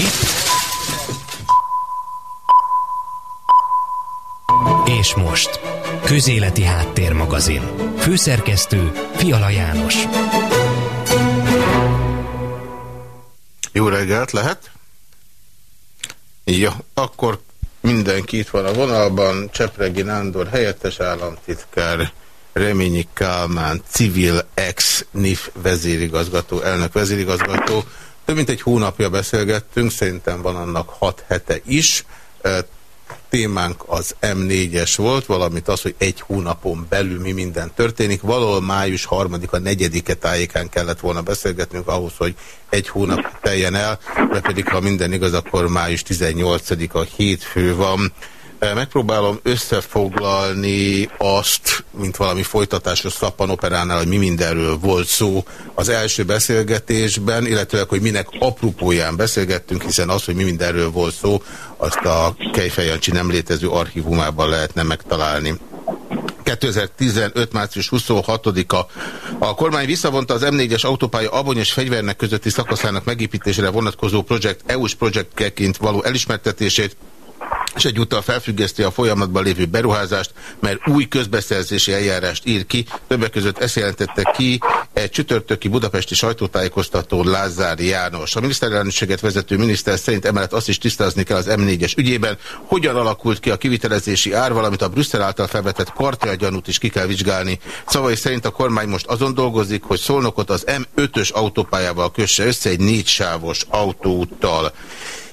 Itt. És most. Közéleti Háttérmagazin. Főszerkesztő Fiala János. Jó reggelt, lehet? Ja, akkor mindenki itt van a vonalban. Csepregi Nándor, helyettes államtitkár, Reményi Kálmán, civil ex-NIF vezérigazgató, elnök vezérigazgató. Több mint egy hónapja beszélgettünk, szerintem van annak hat hete is. Témánk az M4-es volt, valamint az, hogy egy hónapon belül mi minden történik. Valahol május harmadika, negyedike tájékán kellett volna beszélgetnünk ahhoz, hogy egy hónap teljen el, de pedig ha minden igaz, akkor május 18-a hétfő van. Megpróbálom összefoglalni azt, mint valami folytatásos szappanoperánál, hogy mi mindenről volt szó az első beszélgetésben, illetőleg, hogy minek apropóján beszélgettünk, hiszen az, hogy mi mindenről volt szó, azt a Kejfejancsi nem létező archívumában lehetne megtalálni. 2015. március 26-a. A kormány visszavonta az M4-es autópálya abony és fegyvernek közötti szakaszának megépítésére vonatkozó projekt EU-s projektként való elismertetését, és egyúttal felfüggeszti a folyamatban lévő beruházást, mert új közbeszerzési eljárást ír ki. Többek között ezt jelentette ki egy csütörtöki budapesti sajtótájékoztató Lázár János. A miniszterelnökséget vezető miniszter szerint emellett azt is tisztázni kell az M4-es ügyében, hogyan alakult ki a kivitelezési ár, valamint a Brüsszel által felvetett kartelgyanút is ki kell vizsgálni. Szavai szerint a kormány most azon dolgozik, hogy Szolnokot az M5-ös autópályával kösse össze egy négy sávos autóúttal.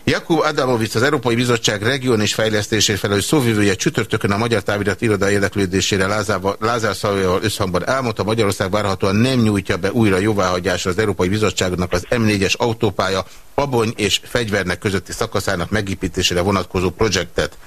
Jakub Adamovic, az Európai Bizottság regionális fejlesztésért felelős szóvivője csütörtökön a Magyar Távirat iroda érdeklődésére Lázár szavaival összhangban elmondta, Magyarország várhatóan nem nyújtja be újra jóváhagyásra az Európai Bizottságnak az M4-es autópálya abony és fegyvernek közötti szakaszának megépítésére vonatkozó projektet.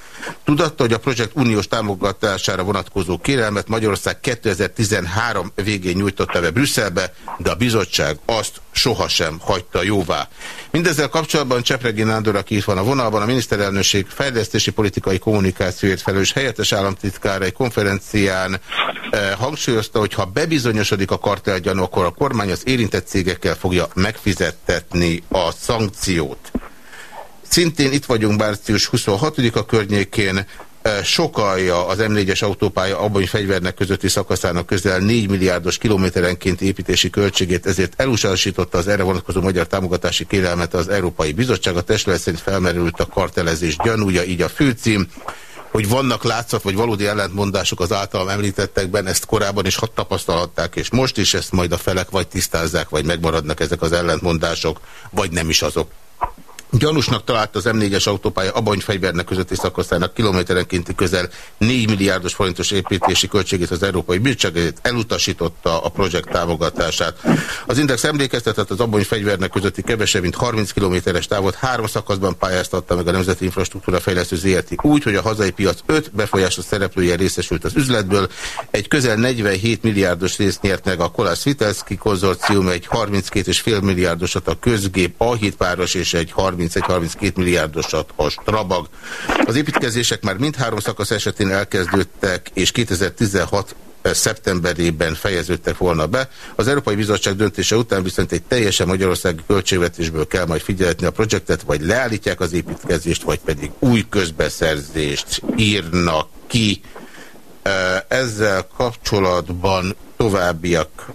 Tudatta, hogy a projekt uniós támogatására vonatkozó kérelmet Magyarország 2013 végén nyújtotta be Brüsszelbe, de a bizottság azt sohasem hagyta jóvá. Mindezzel kapcsolatban Csepregi Nándor, aki itt van a vonalban, a miniszterelnökség fejlesztési politikai kommunikációért felelős helyettes államtitkára egy konferencián eh, hangsúlyozta, hogy ha bebizonyosodik a kartelgyanú, akkor a kormány az érintett cégekkel fogja megfizettetni a szankciót. Szintén itt vagyunk március 26-a környékén, sokalja az M4-es autópálya abban fegyvernek közötti szakaszának közel 4 milliárdos kilométerenként építési költségét, ezért elutasította az erre vonatkozó magyar támogatási kérelmet az Európai Bizottság. A testület szerint felmerült a kartelezés gyanúja, így a főcím hogy vannak látszat vagy valódi ellentmondások az általam említettekben, ezt korábban is tapasztalhatták, és most is ezt majd a felek vagy tisztázzák, vagy megmaradnak ezek az ellentmondások, vagy nem is azok. Gyanúsnak találta az M4-es autópálya abonyfegyvernek közötti szakaszának kilométerenkénti közel 4 milliárdos forintos építési költségét az Európai Bizottság, elutasította a projekt támogatását. Az Index emlékeztetett az abonyfegyvernek közötti kevesebb, mint 30 kilométeres távot három szakaszban pályáztatta meg a Nemzeti Infrastruktúra Fejlesztő ZRT úgy, hogy a hazai piac 5 befolyásos szereplője részesült az üzletből. Egy közel 47 milliárdos részt nyert meg a Kolász Vitelszki konzorcium, egy 32,5 milliárdosat a közgép, a hitpáros és egy 30 31-32 milliárdosat a Strabag. Az építkezések már mindhárom szakasz esetén elkezdődtek, és 2016 eh, szeptemberében fejeződtek volna be. Az Európai Bizottság döntése után viszont egy teljesen magyarországi költségvetésből kell majd figyelni a projektet, vagy leállítják az építkezést, vagy pedig új közbeszerzést írnak ki. Eh, ezzel kapcsolatban továbbiak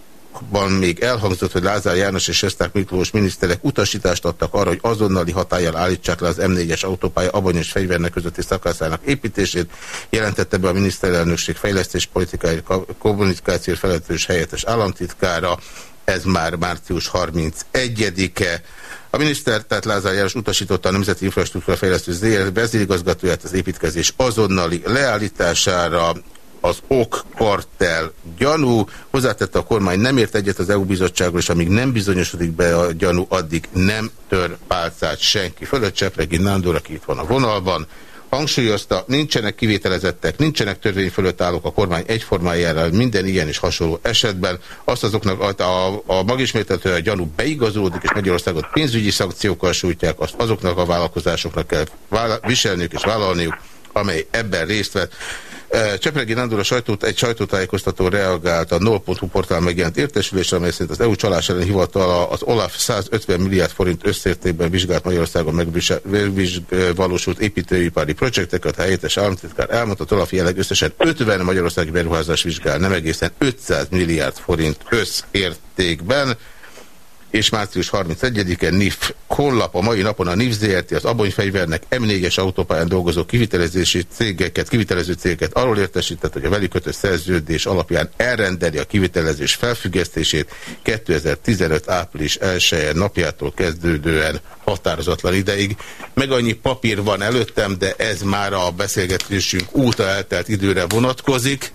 ban még elhangzott, hogy Lázár János és Esták Miklós miniszterek utasítást adtak arra, hogy azonnali hatállyal állítsák le az M4-es autópálya abonyos fegyvernek közötti szakaszának építését, jelentette be a miniszterelnökség fejlesztés politikai kommunikáció felelős helyettes államtitkára, ez már március 31-e. A miniszter, tehát Lázár János utasította a Nemzeti Infrastruktúra Fejlesztő ZR vezérigazgatóját az építkezés azonnali leállítására, az ok kartel gyanú. Hozzátette a kormány nem ért egyet az EU bizottságról, és amíg nem bizonyosodik be a gyanú, addig nem tör pálcát senki fölött. Csepregi Nándor, aki itt van a vonalban, hangsúlyozta, nincsenek kivételezettek, nincsenek törvény fölött állók a kormány egyformájára minden ilyen és hasonló esetben. Azt azoknak a, a, magismételtől a gyanú beigazolódik, és Magyarországot pénzügyi szankciókkal sújtják, azt azoknak a vállalkozásoknak kell viselniük és vállalniuk, amely ebben részt vett. Csepregi Nándor a sajtót, egy sajtótájékoztató reagált a NOL.hu portál megjelent értesülésre, amely szerint az EU csalás ellen hivatala az OLAF 150 milliárd forint összértékben vizsgált Magyarországon megvalósult építőipari projekteket, helyettes államtitkár elmondta, hogy OLAF jelenleg összesen 50 magyarországi beruházás vizsgál, nem egészen 500 milliárd forint összértékben és március 31-en NIF honlap a mai napon a NIF ZRT az Abonyfegyvernek M4-es autópályán dolgozó kivitelezési cégeket, kivitelező cégeket arról értesített, hogy a velük kötött szerződés alapján elrendeli a kivitelezés felfüggesztését 2015. április 1 napjától kezdődően határozatlan ideig. Meg annyi papír van előttem, de ez már a beszélgetésünk óta eltelt időre vonatkozik.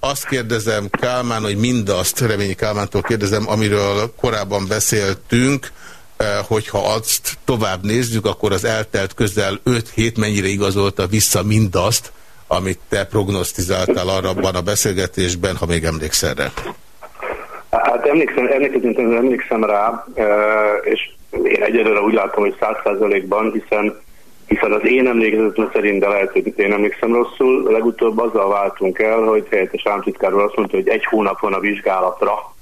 Azt kérdezem Kálmán, hogy mindazt, Reményi Kálmántól kérdezem, amiről korábban beszéltünk, hogyha azt tovább nézzük, akkor az eltelt közel 5 hét mennyire igazolta vissza mindazt, amit te prognosztizáltál arra a beszélgetésben, ha még emlékszel rá. Hát emlékszem, emlékszem, emlékszem rá, és én egyelőre úgy látom, hogy száz százalékban, hiszen hiszen az én emlékezetem szerint, de lehet, hogy én emlékszem rosszul, legutóbb azzal váltunk el, hogy helyettes államtitkárról azt mondta, hogy egy hónap van a vizsgálatra.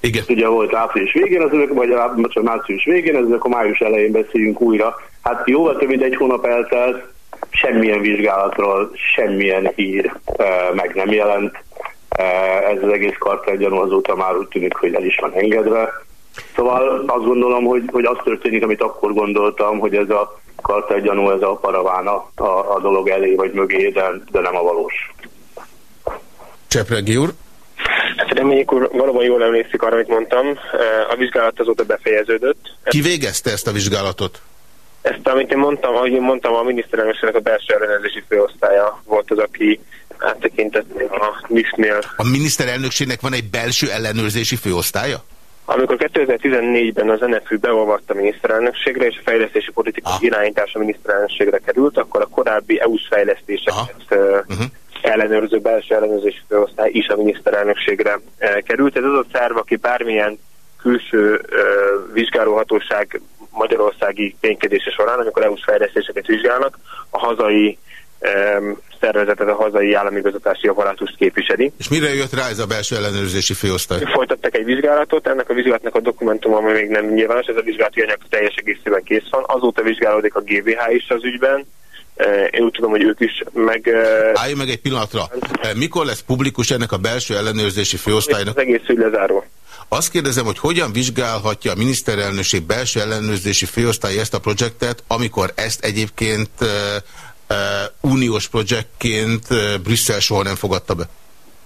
Igen. Ugye volt április végén, az vagy bocsánat, március végén, ez akkor május elején beszéljünk újra. Hát jóval több mint egy hónap eltelt, semmilyen vizsgálatról, semmilyen hír e, meg nem jelent. E, ez az egész kartel azóta már úgy tűnik, hogy el is van engedve. Szóval azt gondolom, hogy, hogy az történik, amit akkor gondoltam, hogy ez a kartel gyanú, ez a paraván a, a, a dolog elé vagy mögé, de, de nem a valós. Csepregi úr? Hát reméljük úr, valóban jól emlékszik arra, amit mondtam. A vizsgálat azóta befejeződött. Ki végezte ezt a vizsgálatot? Ezt, amit én mondtam, ahogy én mondtam, a miniszterelnökségnek a belső ellenőrzési főosztálya volt az, aki áttekintett a NISZ-nél. A miniszterelnökségnek van egy belső ellenőrzési főosztálya? Amikor 2014-ben az NFÜ beolvadt a miniszterelnökségre, és a fejlesztési politika ah. irányítása a miniszterelnökségre került, akkor a korábbi EU-s fejlesztéseket uh -huh. ellenőrző belső ellenőrzési főosztály is a miniszterelnökségre került. Ez az a szerv, aki bármilyen külső vizsgálóhatóság magyarországi ténykedése során, amikor EU-s fejlesztéseket vizsgálnak, a hazai szervezetet, a hazai állami igazatási apparátust képviseli. És mire jött rá ez a belső ellenőrzési főosztály? Folytattak egy vizsgálatot, ennek a vizsgálatnak a dokumentum, ami még nem nyilvános, ez a vizsgálati anyag teljes egészében kész van. Azóta vizsgálódik a GVH is az ügyben, e, én úgy tudom, hogy ők is meg... E, Állj meg egy pillanatra. E, mikor lesz publikus ennek a belső ellenőrzési főosztálynak? Az egész ügy lezárva. Azt kérdezem, hogy hogyan vizsgálhatja a miniszterelnökség belső ellenőrzési főosztály ezt a projektet, amikor ezt egyébként uniós projektként Brüsszel soha nem fogadta be?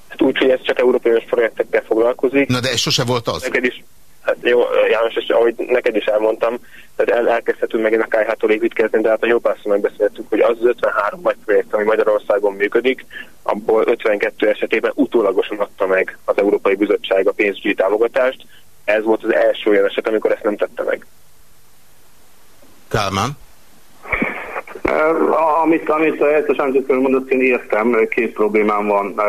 Hát úgy, hogy ez csak európai projektekkel foglalkozik. Na de ez sose volt az? Neked is, hát jó, János, és ahogy neked is elmondtam, tehát el, elkezdhetünk megint a KH-tól építkezni, de hát a jobbászon megbeszéltük, hogy az 53 nagy projekt, ami Magyarországon működik, abból 52 esetében utólagosan adta meg az Európai Bizottság a pénzügyi támogatást. Ez volt az első olyan eset, amikor ezt nem tette meg. Kálmán? Amit, amit a Helyettes Ámtitkár mondott, én értem, két problémám van.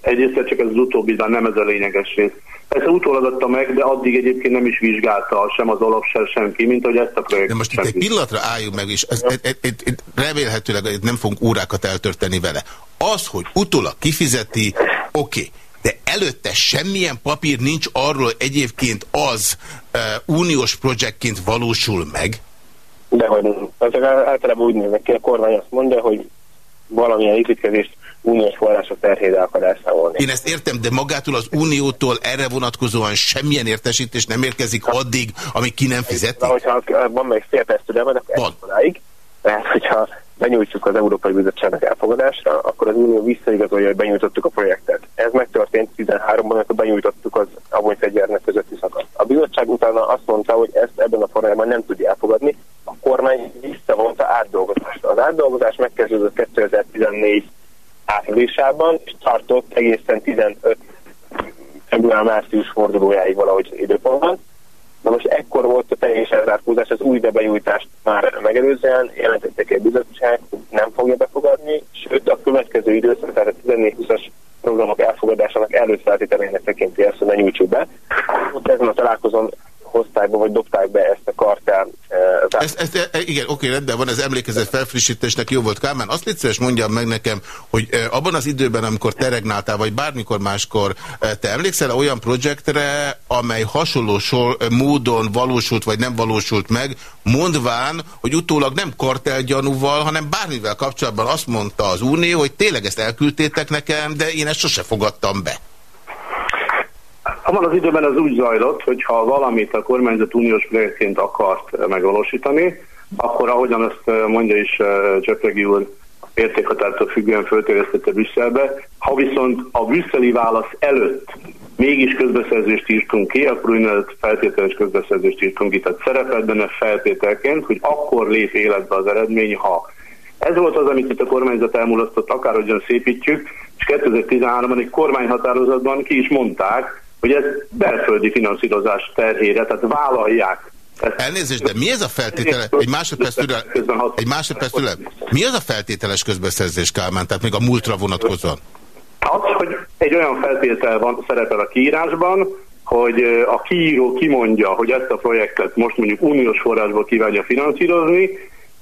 Egyrészt csak ez az utóbbi, de nem ez a lényeges rész. Persze utólag adta meg, de addig egyébként nem is vizsgálta sem az alap, sem senki, mint hogy ezt a projektet. De most itt egy pillanatra álljunk meg, és ez, ez, ez, ez, remélhetőleg nem fogunk órákat eltörteni vele. Az, hogy utólag kifizeti, oké, okay, de előtte semmilyen papír nincs arról egyébként az uh, uniós projektként valósul meg, de hogy ezek általában úgy néznek ki, a kormány azt mondja, hogy valamilyen építkezést uniós források terhére akar elszámolni. Én ezt értem, de magától az uniótól erre vonatkozóan semmilyen értesítés nem érkezik addig, amíg ki nem fizeti? Na, hogyha van még fél perc türelmed, akkor odáig. Tehát, hogyha benyújtjuk az Európai Bizottságnak elfogadásra, akkor az Unió visszaigazolja, hogy benyújtottuk a projektet. Ez megtörtént 13-ban, amikor benyújtottuk az fegyvernek közötti szakaszt. A bizottság utána azt mondta, hogy ezt ebben a formában nem tudja elfogadni, kormány visszavonta átdolgozásra. Az átdolgozás megkezdődött 2014 áprilisában, és tartott egészen 15 február-március fordulójáig valahogy időpontban. Na most ekkor volt a teljes elzárkózás, az új bebenyújtást már megelőzően jelentettek egy bizottság, nem fogja befogadni, sőt a következő időszak, tehát a 14-20-as programok elfogadásának előfeltételének tekinti ezt, hogy ne nyújtsuk be. Ott ezen a találkozón hozták be, vagy dobták be ezt a kartel Ez, ez, ez, igen, oké, rendben van, ez emlékezett felfrissítésnek jó volt Kálmán. Azt légy szíves mondjam meg nekem, hogy abban az időben, amikor te regnáltál, vagy bármikor máskor, te emlékszel olyan projektre, amely hasonló sor, módon valósult, vagy nem valósult meg, mondván, hogy utólag nem kartelgyanúval, hanem bármivel kapcsolatban azt mondta az Unió, hogy tényleg ezt elküldtétek nekem, de én ezt sose fogadtam be. Abban az időben az úgy zajlott, hogy ha valamit a kormányzat uniós projektként akart megvalósítani, akkor ahogyan ezt mondja is Csöpregi úr, értékhatártól függően fölterjesztette Brüsszelbe. Ha viszont a brüsszeli válasz előtt mégis közbeszerzést írtunk ki, akkor úgynevezett feltételes közbeszerzést írtunk ki. Tehát szerepelt benne feltételként, hogy akkor lép életbe az eredmény, ha. Ez volt az, amit itt a kormányzat elmulasztott, akárhogyan szépítjük, és 2013-ban egy kormányhatározatban ki is mondták, hogy ez belföldi finanszírozás terhére, tehát vállalják Elnézést, de mi ez a feltétele? Egy másodperc türel, egy másodperc türel. Mi az a feltételes közbeszerzés, Kálmán? Tehát még a múltra vonatkozóan? Az, hogy egy olyan feltétel van, szerepel a kiírásban, hogy a kiíró kimondja, hogy ezt a projektet most mondjuk uniós forrásból kívánja finanszírozni,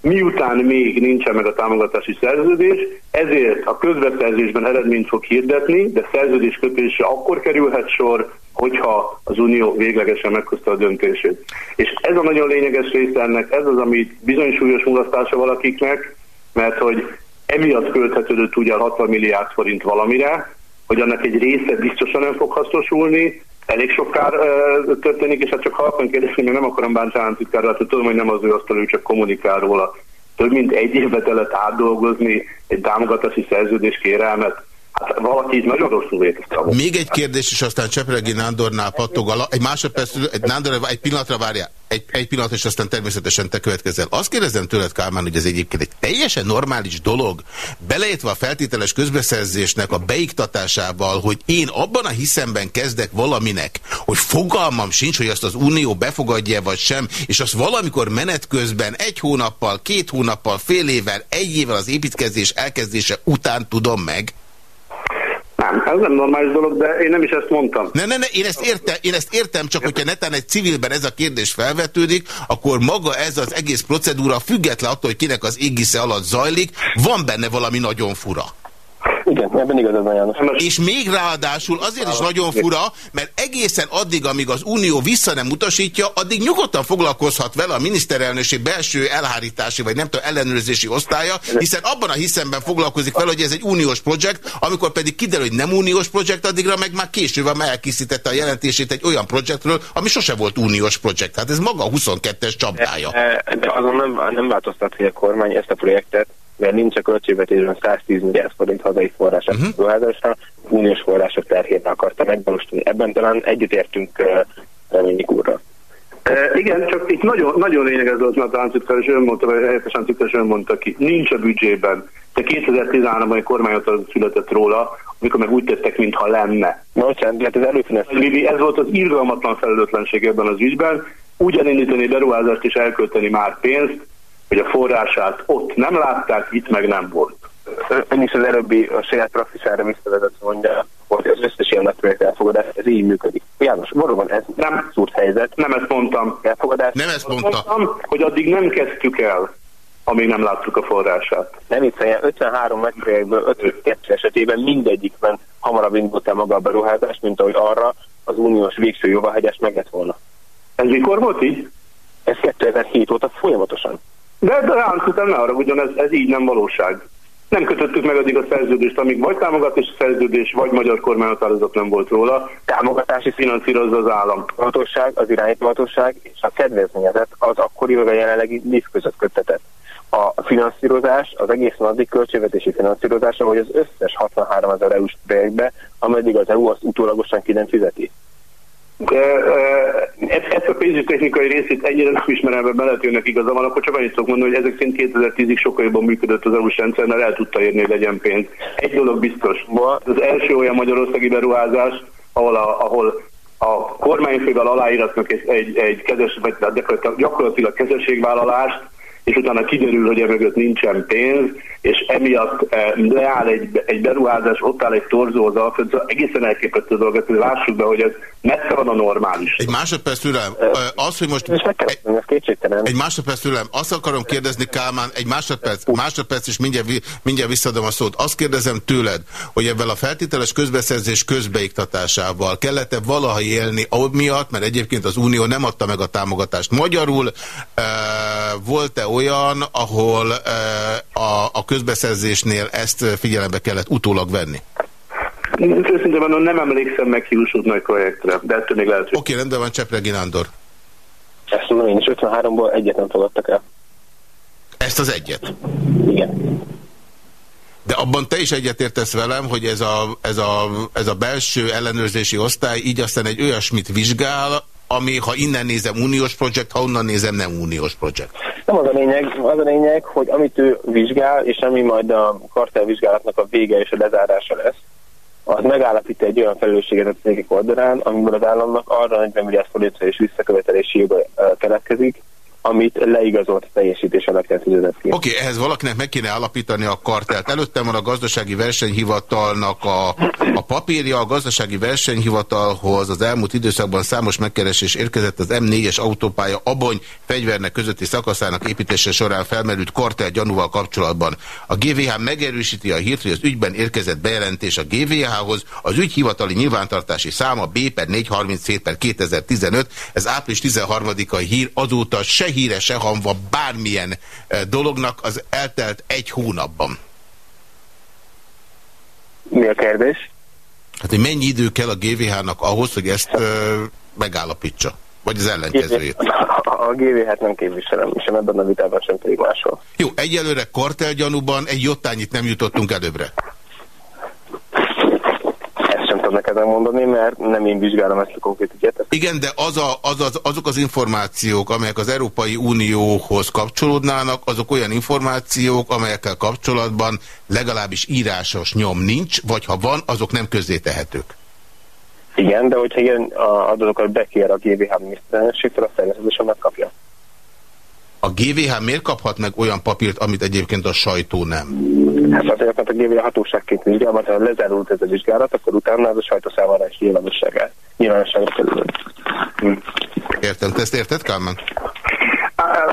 miután még nincsen meg a támogatási szerződés, ezért a közbeszerzésben eredményt fog hirdetni, de szerződés kötése akkor kerülhet sor, hogyha az Unió véglegesen meghozta a döntését. És ez a nagyon lényeges része ennek, ez az, ami bizony súlyos mulasztása valakiknek, mert hogy emiatt költhetődött ugye 60 milliárd forint valamire, hogy annak egy része biztosan nem fog hasznosulni, elég sok kár uh, történik, és hát csak halkan kérdezni, mert nem akarom bántani államtitkárral, hát tudom, hogy nem az ő asztal, csak kommunikál róla. Több mint egy évbe telett átdolgozni egy támogatási szerződés kérelmet, Hát valaki itt nagyon rosszul értette. Még egy kérdés, és aztán Csepregi Nándornál pattog a Egy másodperc, egy, Nándor, egy pillanatra várja, egy, egy pillanat, és aztán természetesen te következel. Azt kérdezem tőled, Kálmán, hogy ez egyébként egy teljesen normális dolog, beleértve a feltételes közbeszerzésnek a beiktatásával, hogy én abban a hiszemben kezdek valaminek, hogy fogalmam sincs, hogy azt az Unió befogadja vagy sem, és azt valamikor menet közben egy hónappal, két hónappal, fél évvel, egy évvel az építkezés elkezdése után tudom meg, nem, ez nem normális dolog, de én nem is ezt mondtam. Ne, ne, ne, én ezt értem, én ezt értem csak hogyha netán egy civilben ez a kérdés felvetődik, akkor maga ez az egész procedúra független attól, hogy kinek az égisze alatt zajlik, van benne valami nagyon fura. Igen, ebben igazad van János. És még ráadásul azért is nagyon fura, mert egészen addig, amíg az Unió vissza nem utasítja, addig nyugodtan foglalkozhat vele a miniszterelnökség belső elhárítási, vagy nem tudom, ellenőrzési osztálya, hiszen abban a hiszemben foglalkozik vele, hogy ez egy uniós projekt, amikor pedig kiderül, hogy nem uniós projekt, addigra meg már később már elkészítette a jelentését egy olyan projektről, ami sose volt uniós projekt. Hát ez maga a 22-es csapdája. De, de azon nem, nem változtat, hogy a kormány ezt a projektet mert nincs a költségvetésben 110 milliárd forint hazai forrás uh -huh. beruházásra, uniós források terhét akarta megvalósítani. Ebben talán együttértünk uh, Reményik úrral. E, igen, csak itt nagyon, nagyon lényeges az, mert államtitkár is önmondta, vagy helyettes államtitkár is önmondta ki. Nincs a büdzsében. De 2013-ban egy kormányot született róla, amikor meg úgy tettek, mintha lenne. Na, bocsánat, hát ez előfinesztés. Ez volt az irgalmatlan felelőtlenség ebben az ügyben. Úgy elindítani beruházást és elkölteni már pénzt, hogy a forrását ott nem látták, itt meg nem volt. Ön is az előbbi a saját praxisára visszavezet mondja, hogy az összes ilyen nagy projekt elfogadás, ez így működik. János, valóban ez nem abszurd helyzet. Nem ezt mondtam. Elfogadás. Nem ezt mondtam. mondtam. hogy addig nem kezdtük el, amíg nem láttuk a forrását. Nem itt 53 nagy projektből 52 esetében mindegyikben hamarabb indult el maga a beruházás, mint ahogy arra az uniós végső jóváhagyás meg lett volna. Ez mikor volt így? Ez 2007 óta folyamatosan. De, de ránk után ne haragudjon, ez, ez így nem valóság. Nem kötöttük meg addig a szerződést, amíg vagy támogatási szerződés, vagy magyar kormányhatározat nem volt róla. Támogatási finanszírozza az állam. Hatóság, az irányítóhatóság és a kedvezményezet az akkori vagy a jelenlegi NIF között köttetett. A finanszírozás, az egészen addig költségvetési finanszírozás, hogy az összes 63 ezer EU-s projektbe, ameddig az EU azt utólagosan ki nem fizeti. Ezt a pénzügyi technikai részét ennyire nem ismerem, mert lehet jönnek igaza van, akkor csak annyit tudok mondani, hogy ezek szerint 2010-ig sokkal jobban működött az EU-s rendszer, mert el tudta érni, hogy legyen pénz. Egy dolog biztos. Az első olyan magyarországi beruházás, ahol a, ahol a kormányfővel aláíratnak egy, egy, egy kezes, vagy gyakorlatilag kezességvállalást, és utána kiderül, hogy e mögött nincsen pénz, és emiatt eh, leáll egy, egy beruházás, ott áll egy torzó az Alföld, szóval egészen elképesztő dolgot, hogy lássuk be, hogy ez messze van a normális. Egy másodperc türelem, az, hogy most... Egy másodperc türelem, azt akarom kérdezni, Kálmán, egy másodperc, másodperc, és mindjárt, mindjárt visszadom a szót. Azt kérdezem tőled, hogy ebben a feltételes közbeszerzés közbeiktatásával kellett-e valaha élni miatt, mert egyébként az Unió nem adta meg a támogatást. Magyarul e, volt-e olyan, ahol e, a, a közbeszerzésnél ezt figyelembe kellett utólag venni? Őszintén mondom, nem emlékszem meg kiúsult nagy projektre, de ettől még lehet, hogy... Oké, rendben van, Csepregi Nándor. Ezt mondom én is, 53-ból egyet nem fogadtak el. Ezt az egyet? Igen. De abban te is egyetértesz velem, hogy ez a, ez, a, ez a belső ellenőrzési osztály így aztán egy olyasmit vizsgál, ami, ha innen nézem, uniós projekt, ha onnan nézem, nem uniós projekt. Nem az a lényeg, az a lényeg, hogy amit ő vizsgál, és ami majd a kartelvizsgálatnak a vége és a lezárása lesz, az megállapít egy olyan felelősséget a cégek oldalán, amiből az államnak arra 40 milliárd forintra és visszakövetelési joga keletkezik, amit leigazolt teljesítés alapján fizetett ki. Oké, okay, ehhez valakinek meg kéne alapítani a kartelt. Előttem van a gazdasági versenyhivatalnak a, a papírja. A gazdasági versenyhivatalhoz az elmúlt időszakban számos megkeresés érkezett az M4-es autópálya Abony fegyvernek közötti szakaszának építése során felmerült kartel gyanúval kapcsolatban. A GVH megerősíti a hírt, hogy az ügyben érkezett bejelentés a GVH-hoz. Az ügy hivatali nyilvántartási száma B per 437 per 2015. Ez április 13-a hír, azóta se híre, se hanva bármilyen eh, dolognak az eltelt egy hónapban. Mi a kérdés? Hát, hogy mennyi idő kell a GVH-nak ahhoz, hogy ezt uh, megállapítsa? Vagy az ellenkezőjét? A GVH-t nem képviselem, sem ebben a vitában, sem pedig máshol. Jó, egyelőre kartelgyanúban egy jottányit nem jutottunk előbbre neked megmondani, mert nem én vizsgálom ezt a konkrét ügyet. Igen, de az a, az az, azok az információk, amelyek az Európai Unióhoz kapcsolódnának, azok olyan információk, amelyekkel kapcsolatban legalábbis írásos nyom nincs, vagy ha van, azok nem közzétehetők. Igen, de hogyha ilyen adatokat bekér a GVH miniszterelnökségtől, azt természetesen megkapja. A GVH miért kaphat meg olyan papírt, amit egyébként a sajtó nem? Hát azért, mert a GVH hatóságként vizsgál, mert ha lezárult ez a vizsgálat, akkor utána az a sajtó számára is nyilvánosságra, nyilvánosságra kerül. Hm. Értem. Te ezt érted, Kálmán?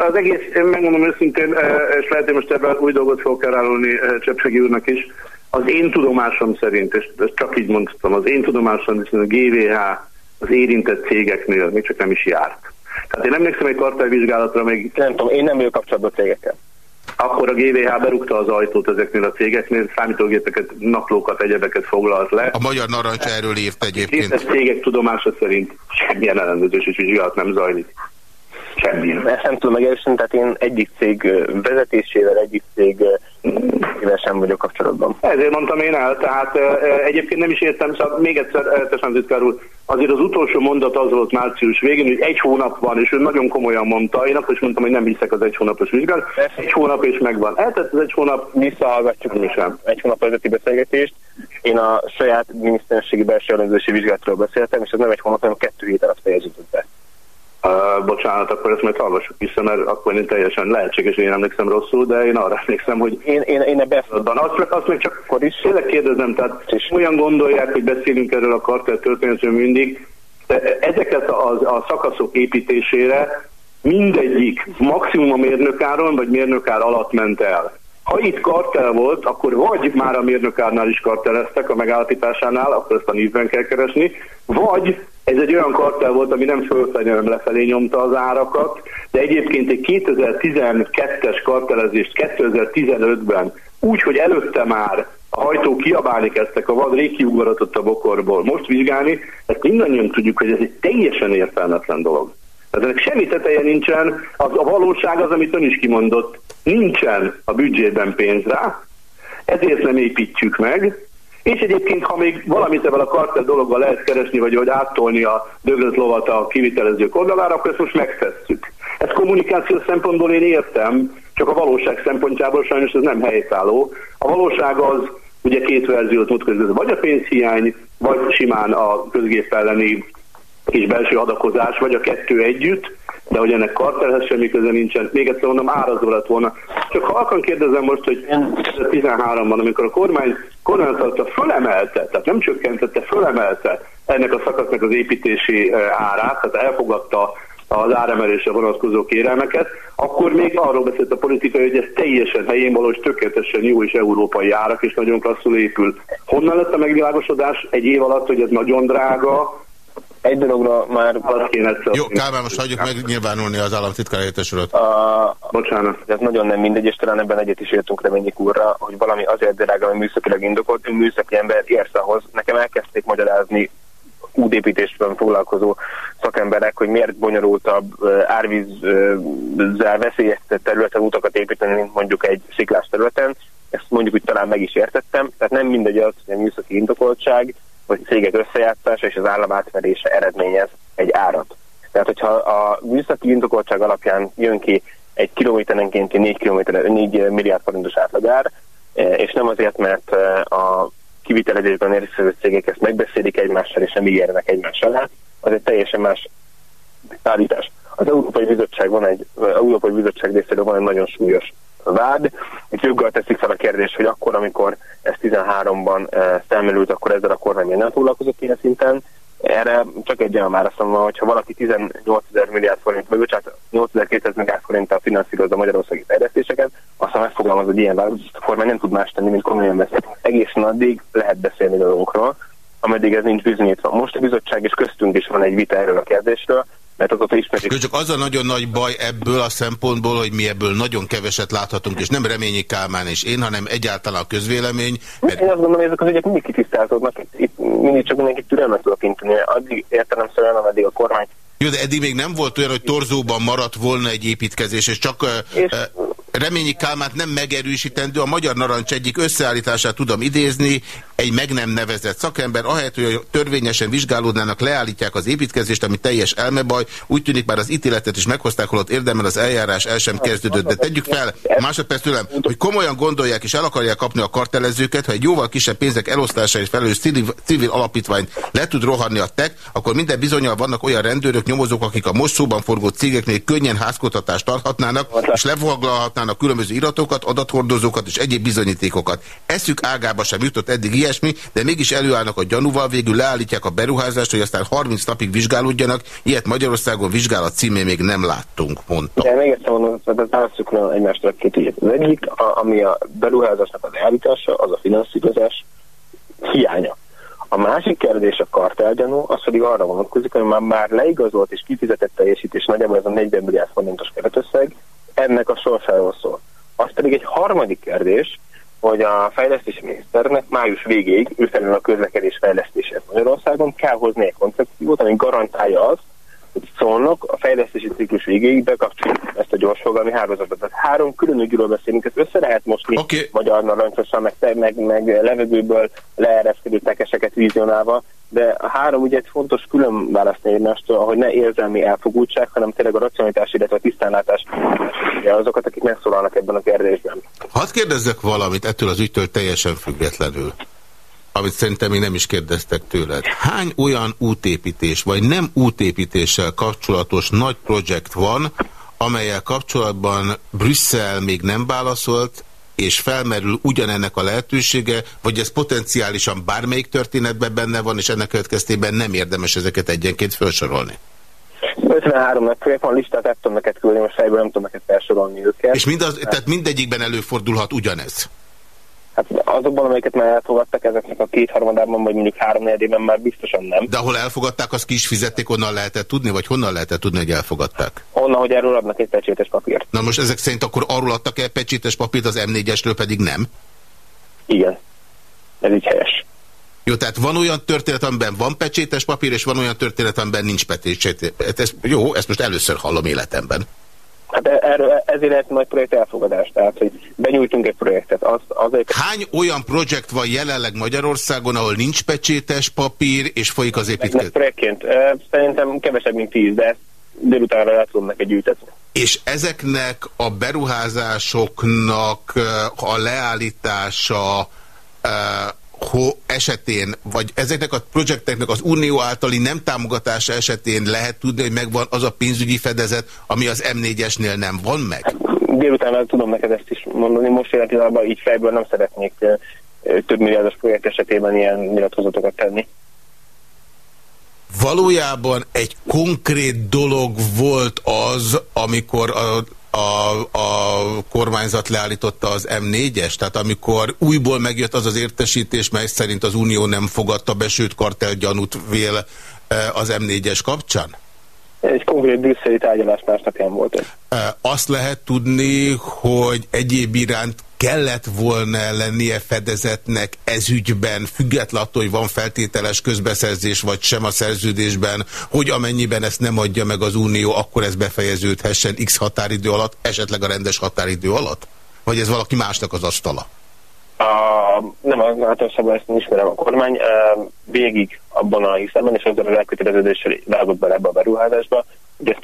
Az egész, én megmondom őszintén, és lehet, hogy most ebben új dolgot fogok elárulni Csepsegi úrnak is, az én tudomásom szerint, és csak így mondtam, az én tudomásom szerint a GVH az érintett cégeknél még csak nem is járt. Tehát én emlékszem egy kartályvizsgálatra még... Nem tudom, én nem vagyok kapcsolatban cégekkel. Akkor a GVH berúgta az ajtót ezeknél a cégeknél, számítógépeket, naplókat, egyebeket foglalt le. A Magyar Narancs erről írt egyébként. A cégek tudomása szerint semmilyen ellenőrzés és vizsgálat nem zajlik. Semmi. Ezt nem tudom megerősíteni, tehát én egyik cég vezetésével, egyik cég sem vagyok kapcsolatban. Ezért mondtam én el, tehát egyébként nem is értem, szóval még egyszer, Tesán titkár úr, azért az utolsó mondat az volt március végén, hogy egy hónap van, és ő nagyon komolyan mondta, én akkor is mondtam, hogy nem hiszek az egy hónapos vizsgálat, egy hónap és megvan. Eltett az egy hónap, visszahallgatjuk mi sem. Egy hónap vezeti beszélgetést, én a saját miniszterségi belső ellenzési vizsgálatról beszéltem, és ez nem egy hónap, hanem kettő hét alatt fejeződött be. Uh, bocsánat, akkor ezt majd hallgassuk vissza, mert akkor én teljesen lehetséges, hogy én emlékszem rosszul, de én arra emlékszem, hogy én, én, én ebbe azt, azt még csak akkor is tényleg kérdezem, tehát is. olyan gondolják, hogy beszélünk erről a kartel történetről mindig, de ezeket a, a, a szakaszok építésére mindegyik maximum a mérnökáron, vagy mérnökár alatt ment el. Ha itt kartel volt, akkor vagy már a mérnökárnál is karteleztek a megállapításánál, akkor ezt a névben kell keresni, vagy ez egy olyan kartel volt, ami nem fölfelé, hanem lefelé nyomta az árakat, de egyébként egy 2012-es kartelezést 2015-ben úgy, hogy előtte már a hajtó kiabálni kezdtek, a vad rég kiugaratott a bokorból. Most vizsgálni, ezt mindannyian tudjuk, hogy ez egy teljesen értelmetlen dolog. Tehát ennek semmi teteje nincsen, az, a valóság az, amit ön is kimondott, nincsen a büdzsében pénz rá, ezért nem építjük meg, és egyébként, ha még valamit ebben a kartel dologgal lehet keresni, vagy hogy áttolni a döglött lovat a kivitelezők oldalára, akkor ezt most megtesszük. Ezt kommunikáció szempontból én értem, csak a valóság szempontjából sajnos ez nem helytálló. A valóság az, ugye két verziót mutatkozik, vagy a pénzhiány, vagy simán a közgép elleni és belső adakozás, vagy a kettő együtt, de hogy ennek kartelhez semmi köze nincsen. Még egyszer mondom, árazó lett volna. csak halkan kérdezem most, hogy 13-ban, amikor a kormány kormányzata fölemelte, tehát nem csökkentette, fölemelte ennek a szakasznak az építési árát, tehát elfogadta az áremelésre vonatkozó kérelmeket, akkor még arról beszélt a politikai, hogy ez teljesen helyén való, és tökéletesen jó és európai árak, és nagyon klasszul épül. Honnan lett a megvilágosodás egy év alatt, hogy ez nagyon drága, egy dologra már... Jó, Kálmán, most hagyjuk megnyilvánulni az államtitkár helyettesület. Bocsánat. Ez nagyon nem mindegy, és talán ebben egyet is értünk Reményik úrra, hogy valami azért drága, hogy műszakilag indokolt, ő műszaki ember érsz ahhoz. Nekem elkezdték magyarázni útépítésben foglalkozó szakemberek, hogy miért bonyolultabb árvízzel veszélyeztetett területen utakat építeni, mint mondjuk egy sziklás területen. Ezt mondjuk úgy talán meg is értettem. Tehát nem mindegy az, hogy a műszaki indokoltság, vagy cégek összejátszása és az állam átverése eredményez egy árat. Tehát, hogyha a műszaki indokoltság alapján jön ki egy kilométerenkénti 4, kilométer, 4 milliárd forintos átlagár, és nem azért, mert a kivitelezésben részvevő cégek ezt megbeszélik egymással, és nem ígérnek egymás alá, az egy teljesen más állítás. Az Európai Bizottság van egy, az Európai Bizottság részéről van egy nagyon súlyos vád. Itt joggal teszik fel a kérdést, hogy akkor, amikor ez 13-ban e, felmerült, akkor ezzel a kormány nem foglalkozott ilyen szinten. Erre csak egy olyan válaszom van, hogyha valaki 18 ezer milliárd forint, vagy bocsánat, 8200 milliárd forinttal finanszírozza magyarországi fejlesztéseket, aztán megfogalmaz, hogy ilyen választ, a kormány nem tud más tenni, mint komolyan beszélni. Egészen addig lehet beszélni dolgokról, ameddig ez nincs bizonyítva. Most a bizottság és köztünk is van egy vita erről a kérdésről, mert azóta ismerik. Csak az a nagyon nagy baj ebből a szempontból, hogy mi ebből nagyon keveset láthatunk, és nem Reményi Kálmán és én, hanem egyáltalán a közvélemény. Mert... Én azt gondolom, hogy ezek az ügyek mindig kitisztálódnak, itt, itt mindig csak mindenki türelmet tudok inteni, addig értelemszerűen, ameddig a kormány jó, de eddig még nem volt olyan, hogy torzóban maradt volna egy építkezés, és csak és Reményi Kálmát nem megerősítendő, a Magyar Narancs egyik összeállítását tudom idézni, egy meg nem nevezett szakember, ahelyett, hogy törvényesen vizsgálódnának, leállítják az építkezést, ami teljes elmebaj, úgy tűnik már az ítéletet is meghozták, holott érdemel az eljárás el sem kezdődött. De tegyük fel, másodperc tőlem, hogy komolyan gondolják és el akarják kapni a kartelezőket, ha egy jóval kisebb pénzek elosztásáért felelős civil, alapítványt le tud rohanni a TEK, akkor minden bizonyal vannak olyan rendőrök, nyomozók, akik a most szóban forgó cégeknél könnyen házkutatást tarthatnának, és lefoglalhatnának különböző iratokat, adathordozókat és egyéb bizonyítékokat. Eszük ágába sem jutott eddig ilyesmi, de mégis előállnak a gyanúval, végül leállítják a beruházást, hogy aztán 30 napig vizsgálódjanak. Ilyet Magyarországon vizsgálat címén még nem láttunk, mondta. De még egyszer mondom, hogy választjuk egymásra két ügyet. Az egyik, a, ami a beruházásnak az elítása, az a finanszírozás hiánya. A másik kérdés a kartelgyanú, az pedig arra vonatkozik, hogy már, már leigazolt és kifizetett teljesítés nagyjából ez a 40 milliárd forintos keretösszeg, ennek a sorsáról szól. Az pedig egy harmadik kérdés, hogy a fejlesztési miniszternek május végéig ő felül a közlekedés fejlesztését Magyarországon kell hozni egy koncepciót, ami garantálja azt, hogy szólnak a fejlesztési ciklus végéig bekapcsoljuk ezt a gyorsfogalmi hálózatot. Tehát három külön ügyről beszélünk, ezt össze lehet mosni okay. magyar narancsosan, meg, meg, meg levegőből leereszkedő tekeseket vizionálva, de a három ügyet fontos külön választani egymástól, ahogy ne érzelmi elfogultság, hanem tényleg a racionalitás, illetve a tisztánlátás azokat, akik megszólalnak ebben a kérdésben. Hadd kérdezzek valamit ettől az ügytől teljesen függetlenül amit szerintem még nem is kérdeztek tőled. Hány olyan útépítés, vagy nem útépítéssel kapcsolatos nagy projekt van, amelyel kapcsolatban Brüsszel még nem válaszolt, és felmerül ugyanennek a lehetősége, vagy ez potenciálisan bármelyik történetben benne van, és ennek következtében nem érdemes ezeket egyenként felsorolni? 53 projekt van, listát nem tudom neked küldeni, most fejből nem tudom neked felsorolni őket. És mindaz, tehát mindegyikben előfordulhat ugyanez? Hát azokban, amelyeket már elfogadtak, ezeknek a kétharmadában, vagy mondjuk három negyedében már biztosan nem. De ahol elfogadták, azt ki is fizették, onnan lehetett tudni, vagy honnan lehetett tudni, hogy elfogadták? Onnan, hogy erről adnak egy pecsétes papírt. Na most ezek szerint akkor arról adtak el pecsétes papírt, az M4-esről pedig nem? Igen. Ez így helyes. Jó, tehát van olyan történet, amiben van pecsétes papír, és van olyan történet, amiben nincs pecsétes. Ez, jó, ezt most először hallom életemben. Hát e- erről, ezért lehet nagy projekt elfogadás, tehát hogy benyújtunk egy projektet. Az, azért... Hány olyan projekt van jelenleg Magyarországon, ahol nincs pecsétes papír, és folyik az építkezés? Projektként szerintem kevesebb, mint tíz, de délutánra el tudom neked gyűjtetni. És ezeknek a beruházásoknak a leállítása ho esetén, vagy ezeknek a projekteknek az unió általi nem támogatása esetén lehet tudni, hogy megvan az a pénzügyi fedezet, ami az M4-esnél nem van meg? délután tudom neked ezt is mondani, most jelenleg így fejből nem szeretnék több milliárdos projekt esetében ilyen nyilatkozatokat tenni. Valójában egy konkrét dolog volt az, amikor a a, a kormányzat leállította az M4-es? Tehát amikor újból megjött az az értesítés, mely szerint az Unió nem fogadta be, sőt kartelgyanút vél az M4-es kapcsán? Egy konkrét brüsszeli tárgyalás másnapján volt ez. Azt lehet tudni, hogy egyéb iránt kellett volna lennie fedezetnek ezügyben, független attól, hogy van feltételes közbeszerzés vagy sem a szerződésben, hogy amennyiben ezt nem adja meg az Unió, akkor ez befejeződhessen x határidő alatt, esetleg a rendes határidő alatt? Vagy ez valaki másnak az asztala? A, nem, általában ezt ismerem a kormány. Végig abban a hiszemben, és azzal a elköteleződéssel vágott bele ebbe a beruházásba,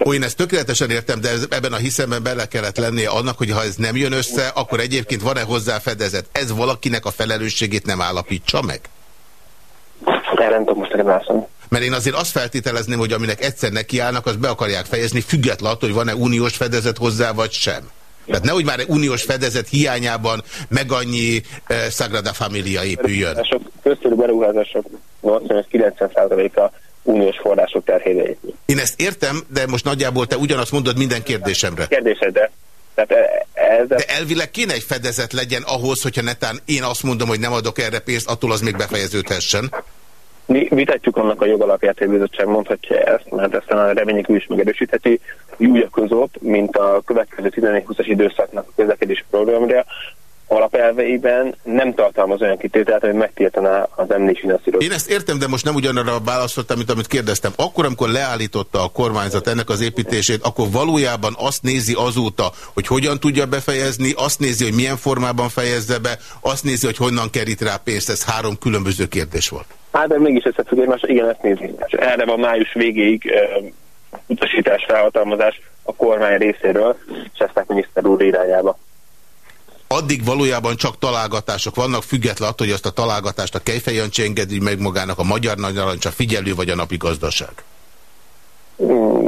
Ó, én ezt tökéletesen értem, de ebben a hiszemben bele kellett lennie annak, hogy ha ez nem jön össze, akkor egyébként van-e hozzá fedezet? Ez valakinek a felelősségét nem állapítsa meg? Erre nem tudom most Mert én azért azt feltételezném, hogy aminek egyszer nekiállnak, az be akarják fejezni, függetlenül attól, hogy van-e uniós fedezet hozzá, vagy sem. Tehát nehogy már egy uniós fedezet hiányában meg annyi eh, Sagrada Familia épüljön. Köztörű beruházások 90%-a uniós források terhére Én ezt értem, de most nagyjából te ugyanazt mondod minden kérdésemre. Kérdésed, de tehát e- ez De elvileg kéne egy fedezet legyen ahhoz, hogyha netán én azt mondom, hogy nem adok erre pénzt, attól az még befejeződhessen. Mi vitatjuk annak a jogalapját, hogy a bizottság mondhatja ezt, mert ezt a remények is megerősítheti, úgy a között, mint a következő 14-20-as időszaknak a közlekedési programja, alapelveiben nem tartalmaz olyan kitételt, hogy megtiltaná az emlés finanszírozást. Én ezt értem, de most nem ugyanarra válaszoltam, mint amit kérdeztem. Akkor, amikor leállította a kormányzat ennek az építését, akkor valójában azt nézi azóta, hogy hogyan tudja befejezni, azt nézi, hogy milyen formában fejezze be, azt nézi, hogy honnan kerít rá pénzt. Ez három különböző kérdés volt. Hát, de mégis összefüggés, más igen, ezt nézi. Erre van május végéig uh, utasítás, felhatalmazás a kormány részéről, és ezt miniszter úr irányába addig valójában csak találgatások vannak, független attól, hogy azt a találgatást a Kejfejancsi engedi meg magának a Magyar Nagy Narancs, a figyelő vagy a napi gazdaság.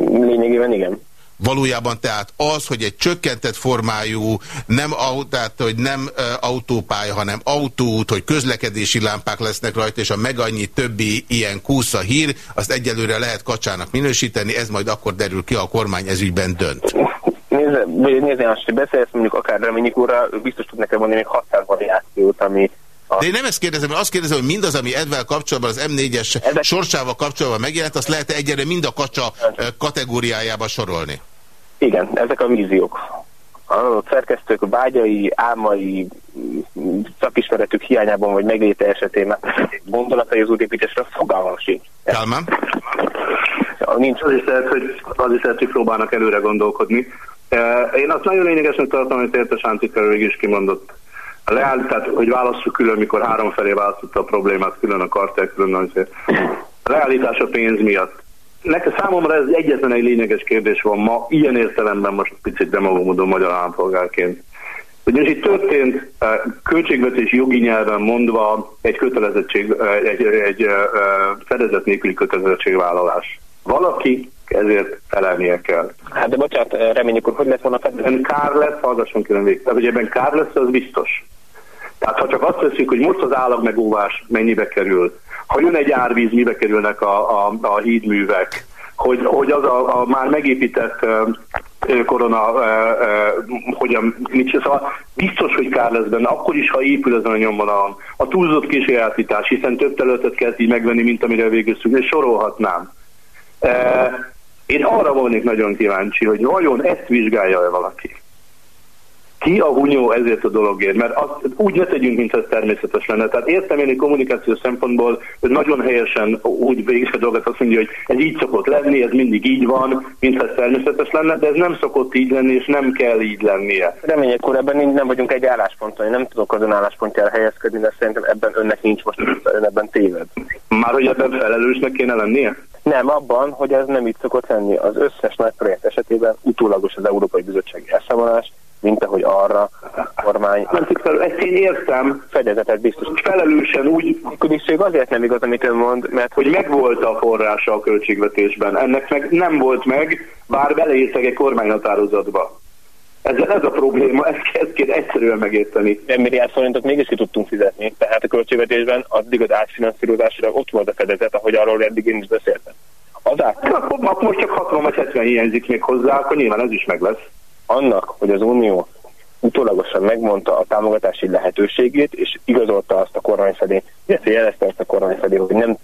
Lényegében igen. Valójában tehát az, hogy egy csökkentett formájú, nem, tehát, hogy nem autópálya, hanem autóút, hogy közlekedési lámpák lesznek rajta, és a meg annyi többi ilyen kúsza hír, azt egyelőre lehet kacsának minősíteni, ez majd akkor derül ki, a kormány ezügyben dönt nézze, nézni azt, hogy beszélsz mondjuk akár Reményik úrra, biztos tud nekem mondani még 600 variációt, ami de én nem ezt kérdezem, mert azt kérdezem, hogy mindaz, ami Edvel kapcsolatban, az M4-es Ezek... sorsával kapcsolatban megjelent, azt lehet -e egyre mind a kacsa kategóriájába sorolni? Igen, ezek a víziók. A szerkesztők vágyai, álmai, szakismeretük hiányában, vagy megléte esetén gondolatai az útépítésre fogalmam sincs. Kálmán? Nincs. Az is lehet, hogy, az is lehet, hogy próbálnak előre gondolkodni. Én azt nagyon lényegesnek tartom, hogy Értes Ántikkel is kimondott. A leáll, tehát, hogy válasszuk külön, mikor három felé választotta a problémát, külön a kartel, külön azért. A leállítás a pénz miatt. Nekem számomra ez egyetlen egy lényeges kérdés van ma, ilyen értelemben most picit demagómodom magyar állampolgárként. Ugyanis itt történt költségvetés jogi nyelven mondva egy kötelezettség, egy, egy, egy fedezet nélküli kötelezettségvállalás. Valaki ezért felelnie kell. Hát de bocsánat, reményük, hogy hogy lesz volna fedezet? Kár lesz, hallgasson külön végig. Tehát, hogy ebben kár lesz, az biztos. Tehát ha csak azt veszik, hogy most az államegóvás mennyibe kerül, ha jön egy árvíz, mibe kerülnek a, a, a hídművek, hogy, hogy az a, a már megépített uh, korona uh, uh, hogyan, mit szóval biztos, hogy kár lesz benne, akkor is, ha épül ezen a nyomvonalon. A túlzott későjátítás, hiszen több területet kell így megvenni, mint amire végeztünk, és sorolhatnám. Én arra volnék nagyon kíváncsi, hogy vajon ezt vizsgálja-e valaki. Ki a hunyó ezért a dologért? Mert azt úgy ne tegyünk, mint ez természetes lenne. Tehát értem én kommunikáció szempontból, hogy nagyon helyesen úgy végig a dolgot azt mondja, hogy ez így szokott lenni, ez mindig így van, mintha ez természetes lenne, de ez nem szokott így lenni, és nem kell így lennie. Remények úr, ebben nem vagyunk egy állásponton. Én nem tudok az ön álláspontjára helyezkedni, de szerintem ebben önnek nincs most, ön ebben téved. Már hogy ebben felelősnek kéne lennie? Nem, abban, hogy ez nem így szokott lenni. Az összes nagy projekt esetében utólagos az Európai Bizottsági elszámolás, mint ahogy arra a kormány... Nem tisztelő, ezt én értem. Fedezetet biztos. Felelősen úgy... Különbség azért nem igaz, amit ön mond, mert... Hogy megvolt a forrása a költségvetésben. Ennek meg nem volt meg, bár beleírtak egy kormányhatározatba. Ezzel ez a probléma, ezt, ezt kéne egyszerűen megérteni. De milliárd forintot mégis ki tudtunk fizetni, tehát a költségvetésben addig az átfinanszírozásra ott volt a fedezet, ahogy arról eddig én is beszéltem. Az át... Akkor most csak 60 vagy 70 hiányzik még hozzá, akkor nyilván ez is meg lesz. Annak, hogy az Unió utólagosan megmondta a támogatási lehetőségét, és igazolta azt a kormány felé, illetve jelezte azt a kormány felé, hogy nem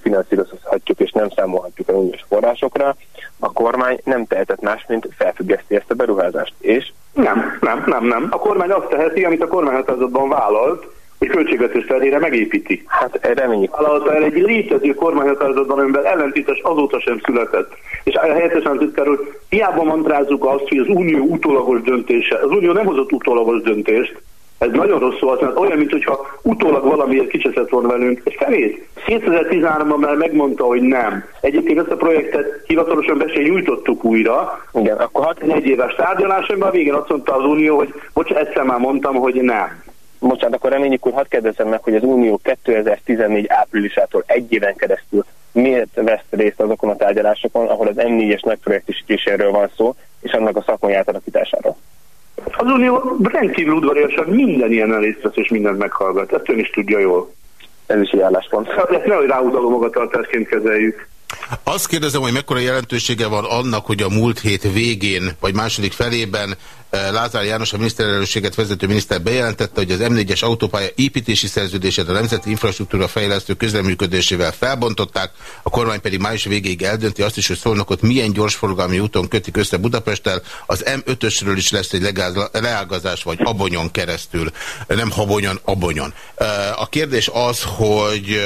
finanszírozhatjuk és nem számolhatjuk a uniós forrásokra, a kormány nem tehetett más, mint felfüggeszti ezt a beruházást. És? Nem, nem, nem, nem. A kormány azt teheti, amit a kormányhatározatban vállalt, hogy költségvetés terhére megépíti. Hát reméljük. Vállalta el egy létező kormányhatározatban, amiben ellentétes azóta sem született. És a helyettesen titkár úr, hiába mantrázzuk azt, hogy az unió utólagos döntése. Az unió nem hozott utólagos döntést, ez nagyon rosszul használt, olyan, mintha utólag valamiért kicseszett volna velünk. És felét, 2013-ban már megmondta, hogy nem. Egyébként ezt a projektet hivatalosan be sem nyújtottuk újra. Igen, akkor hat... Egy éves tárgyalásomban a végén azt mondta az Unió, hogy bocsánat, egyszer már mondtam, hogy nem. Bocsánat, akkor reményük úr, hadd kérdezzem meg, hogy az Unió 2014 áprilisától egy éven keresztül miért vesz részt azokon a tárgyalásokon, ahol az M4-es nagyprojektisítéséről van szó, és annak a szakmai átalakításáról? Az Unió rendkívül udvariasan minden ilyen részt vesz és mindent meghallgat. Ezt ön is tudja jól. Ez is egy álláspont. Hát ezt nehogy ráutaló magatartásként kezeljük. Azt kérdezem, hogy mekkora jelentősége van annak, hogy a múlt hét végén, vagy második felében Lázár János a miniszterelőséget vezető miniszter bejelentette, hogy az M4-es autópálya építési szerződését a Nemzeti Infrastruktúra Fejlesztő közleműködésével felbontották, a kormány pedig május végéig eldönti azt is, hogy Szolnokot milyen gyorsforgalmi úton kötik össze Budapesttel, az M5-ösről is lesz egy leágazás, vagy Abonyon keresztül, nem Habonyon, Abonyon. A kérdés az, hogy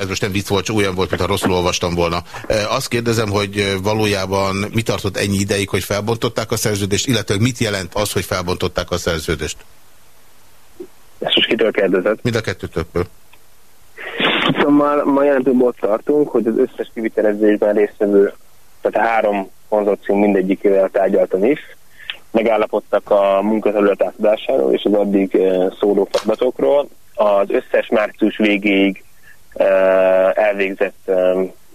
ez most nem vicc volt, csak olyan volt, mint ha rosszul olvastam volna. Azt kérdezem, hogy valójában mi tartott ennyi ideig, hogy felbontották a szerződést, illetve mit jelent az, hogy felbontották a szerződést? Ezt most kitől kérdezett? Mind a kettőtökből. Szóval ma jelentőbb ott tartunk, hogy az összes kivitelezésben résztvevő, tehát a három konzorcium mindegyikével tárgyalt a NIF, megállapodtak a munkaterület átadásáról és az addig szóló feladatokról. Az összes március végéig elvégzett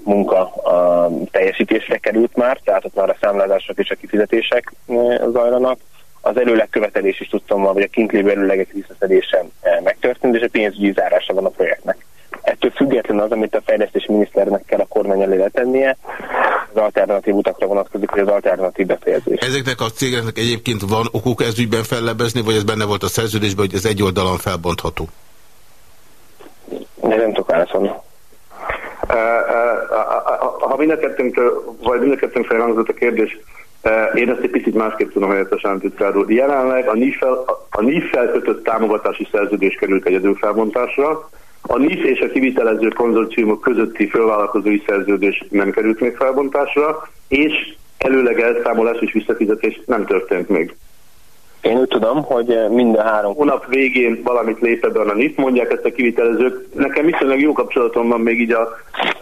munka a teljesítésre került már, tehát ott már a számlázások és a kifizetések e, zajlanak. Az előleg követelés is tudtam, vagy a kint lévő előlegek visszaszedése e, megtörtént, és a pénzügyi zárása van a projektnek. Ettől független az, amit a fejlesztési miniszternek kell a kormány elé letennie, az alternatív utakra vonatkozik, hogy az alternatív befejezés. Ezeknek a cégeknek egyébként van okuk ez ügyben fellebezni, vagy ez benne volt a szerződésben, hogy ez egy oldalon felbontható? Nem tudok válaszolni. Ha mind a kettőnktől, vagy mind a kettőnk felhangzott a kérdés, én ezt egy picit másképp tudom helyettes államtitkár úr. Jelenleg a NIF, fel, a NIF felkötött támogatási szerződés került egyedül felbontásra, a NIF és a kivitelező konzorciumok közötti fölvállalkozói szerződés nem került még felbontásra, és előleg elszámolás és visszafizetés nem történt még. Én úgy tudom, hogy eh, mind a három... Hónap végén valamit lép ebben a NIF, mondják ezt a kivitelezők. Nekem viszonylag jó kapcsolatom van még így a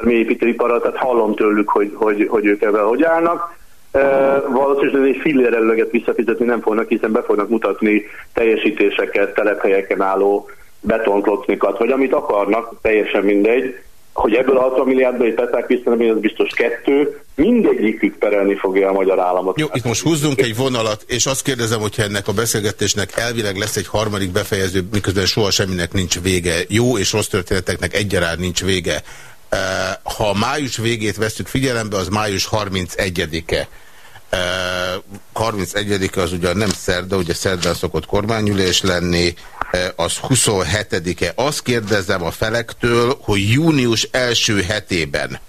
mélyépítőiparral, tehát hallom tőlük, hogy, hogy, hogy ők ebben hogy állnak. E, valószínűleg egy fillér előleget visszafizetni nem fognak, hiszen be fognak mutatni teljesítéseket, telephelyeken álló betonklocnikat, vagy amit akarnak, teljesen mindegy hogy ebből a 60 milliárdból egy peták visszanemé, az biztos kettő, mindegyikük perelni fogja a magyar államot. Jó, itt most húzzunk egy vonalat, és azt kérdezem, hogyha ennek a beszélgetésnek elvileg lesz egy harmadik befejező, miközben soha semminek nincs vége. Jó és rossz történeteknek egyaránt nincs vége. Eh, ha május végét veszük figyelembe, az május 31-e. 31-e az ugyan nem szerda, ugye szerdán szokott kormányülés lenni, az 27-e. Azt kérdezem a felektől, hogy június első hetében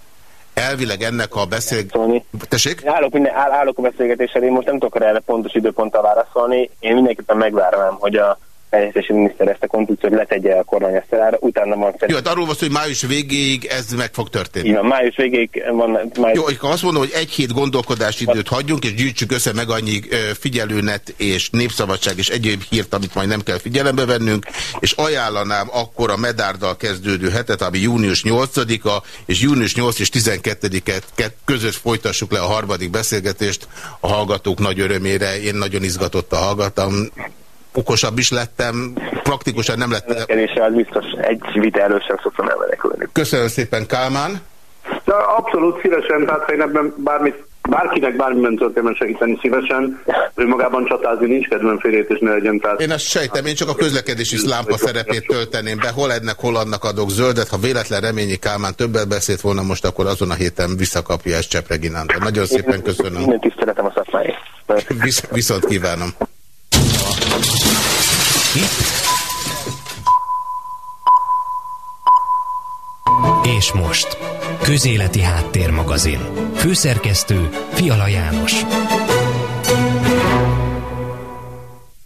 elvileg ennek a beszélgetés... Tessék? Állok, minden, áll, állok a beszélgetéssel, én most nem tudok erre pontos időponttal válaszolni. Én mindenképpen megvárom, hogy a fejlesztési miniszter ezt a konstrukciót letegye a kormányasztalára, utána van Jó, hát arról van hogy május végéig ez meg fog történni. Igen, május végéig van... Május... Jó, akkor azt mondom, hogy egy hét gondolkodási időt hagyjunk, és gyűjtsük össze meg annyi figyelőnet és népszabadság és egyéb hírt, amit majd nem kell figyelembe vennünk, és ajánlanám akkor a medárdal kezdődő hetet, ami június 8-a, és június 8 és 12-et között folytassuk le a harmadik beszélgetést a hallgatók nagy örömére. Én nagyon izgatottan hallgatom okosabb is lettem, praktikusan nem lettem. az biztos egy vita elősen szoktam elmenekülni. Köszönöm szépen, Kálmán. De abszolút szívesen, tehát ha én ebben bármit bárkinek bármiben történben segíteni szívesen, ő magában csatázni nincs kedvem félét, és ne legyen tehát. Én azt sejtem, én csak a közlekedési lámpa szerepét tölteném be, hol ennek, hol annak adok zöldet, ha véletlen Reményi Kálmán többet beszélt volna most, akkor azon a héten visszakapja ezt Csepreginándor. Nagyon szépen köszönöm. Minden tiszteletem a szakmáért. Visz, viszont kívánom. És most, Közéleti Háttérmagazin. Főszerkesztő Fiala János.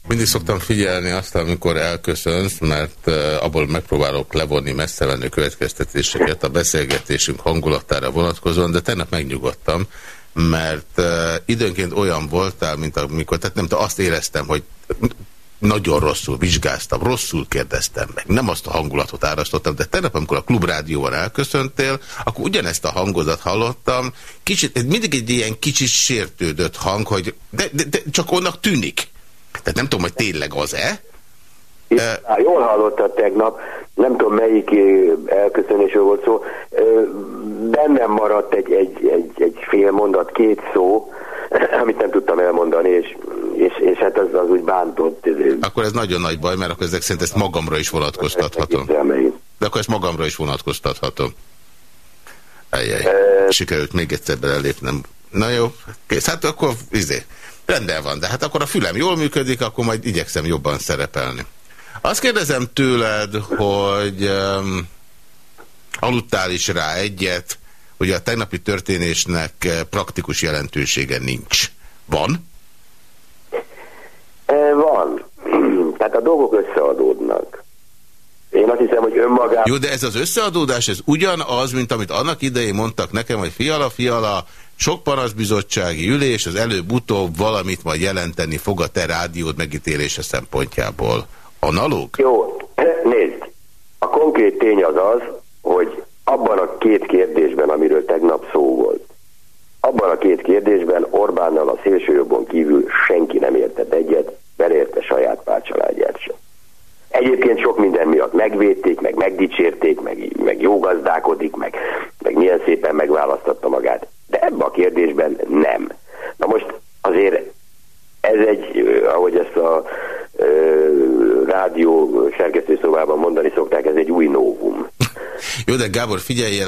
Mindig szoktam figyelni azt, amikor elköszönsz, mert abból megpróbálok levonni messzevenő következtetéseket a beszélgetésünk hangulatára vonatkozóan, de tegnap megnyugodtam, mert időnként olyan voltál, mint amikor, tehát nem tudom, azt éreztem, hogy nagyon rosszul vizsgáztam, rosszul kérdeztem meg, nem azt a hangulatot árasztottam, de tegnap, amikor a klubrádióval elköszöntél, akkor ugyanezt a hangodat hallottam, kicsit, mindig egy ilyen kicsit sértődött hang, hogy de, de, de csak onnak tűnik. Tehát nem tudom, hogy tényleg az-e. Uh, jól hallottad tegnap, nem tudom melyik elköszönésről volt szó, bennem maradt egy, egy, egy, egy fél mondat, két szó, amit nem tudtam elmondani, és, és, és hát az, az úgy bántott. Akkor ez nagyon nagy baj, mert akkor ezek szerint ezt magamra is vonatkoztathatom. De akkor ezt magamra is vonatkoztathatom. Ejjjj. E... Sikerült még egyszer belelépnem. Na jó, kész. Hát akkor izé. Rendben van, de hát akkor a fülem jól működik, akkor majd igyekszem jobban szerepelni. Azt kérdezem tőled, hogy um, aludtál is rá egyet, hogy a tegnapi történésnek eh, praktikus jelentősége nincs. Van? E, van. Tehát a dolgok összeadódnak. Én azt hiszem, hogy önmagában... Jó, de ez az összeadódás, ez ugyanaz, mint amit annak idején mondtak nekem, hogy fiala, fiala, sok panaszbizottsági ülés, az előbb-utóbb valamit majd jelenteni fog a te rádiód megítélése szempontjából. Analóg? Jó, nézd. A konkrét tény az az, hogy abban a két kérdésben, amiről tegnap szó volt, abban a két kérdésben Orbánnal a szélsőjobbon kívül senki nem értett egyet, beleérte saját párcsaládját sem. Egyébként sok minden miatt megvédték, meg megdicsérték, meg, meg jó gazdálkodik, meg, meg milyen szépen megválasztotta magát. De ebben a kérdésben nem. Na most azért ez egy, ahogy ezt a rádió szerkesztőszobában mondani szokták, ez egy új novum. Jó, de Gábor, figyelj,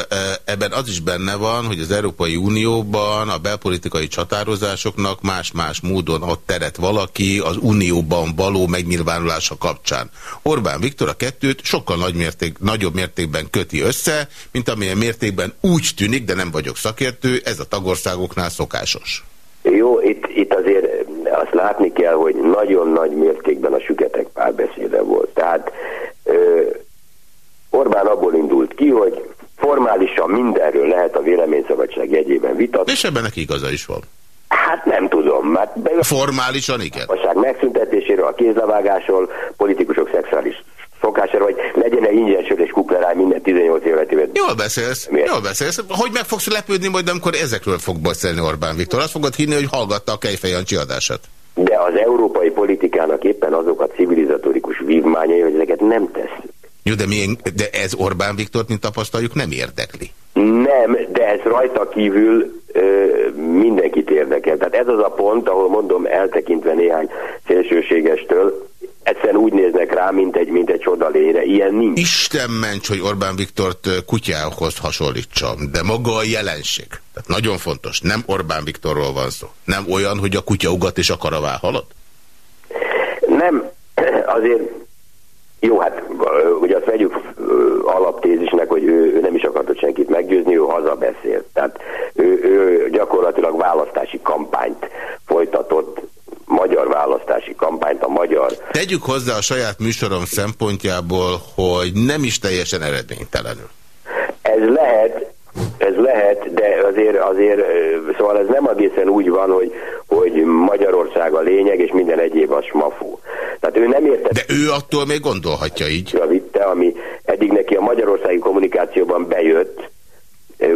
ebben az is benne van, hogy az Európai Unióban a belpolitikai csatározásoknak más-más módon ad teret valaki az Unióban való megnyilvánulása kapcsán. Orbán Viktor a kettőt sokkal nagy mérték, nagyobb mértékben köti össze, mint amilyen mértékben úgy tűnik, de nem vagyok szakértő, ez a tagországoknál szokásos. Jó, itt, itt azért azt látni kell, hogy nagyon nagy mértékben a süketek párbeszéde volt. Tehát Orbán abból indult ki, hogy formálisan mindenről lehet a véleményszabadság jegyében vitatni. És ebben neki igaza is van. Hát nem tudom, mert... Formálisan igen. A megszüntetéséről, a kézlevágásról, politikusok szexuális szokására, hogy legyen-e ingyen sör és kukleráj minden 18 évet évet. Jól beszélsz, Miért? jól beszélsz. Hogy meg fogsz lepődni majd, amikor ezekről fog beszélni Orbán Viktor? Azt fogod hinni, hogy hallgatta a Kejfejancsi adását. De az európai politikának éppen azok a civilizatórikus vívmányai, hogy ezeket nem tesszük. Jó, de, milyen, de ez Orbán Viktort, mint tapasztaljuk, nem érdekli. Nem, de ez rajta kívül ö, mindenkit érdekel. Tehát ez az a pont, ahol mondom, eltekintve néhány szélsőségestől, egyszerűen úgy néznek rá, mint egy, mint egy csodalére. Ilyen nincs. Isten ments, hogy Orbán Viktort kutyához hasonlítsam, de maga a jelenség. Tehát nagyon fontos, nem Orbán Viktorról van szó. Nem olyan, hogy a kutya ugat és a karavá halad? Nem, azért jó, hát alaptézisnek, hogy ő, ő nem is akartott senkit meggyőzni, ő hazabeszélt. Tehát ő, ő gyakorlatilag választási kampányt folytatott magyar választási kampányt, a magyar... Tegyük hozzá a saját műsorom szempontjából, hogy nem is teljesen eredménytelenül. Ez lehet, ez lehet, de azért, azért, szóval ez nem egészen úgy van, hogy, hogy Magyarország a lényeg, és minden egyéb a smafú. Tehát ő nem érte... De ő attól még gondolhatja így. Vitte, ami eddig neki a magyarországi kommunikációban bejött,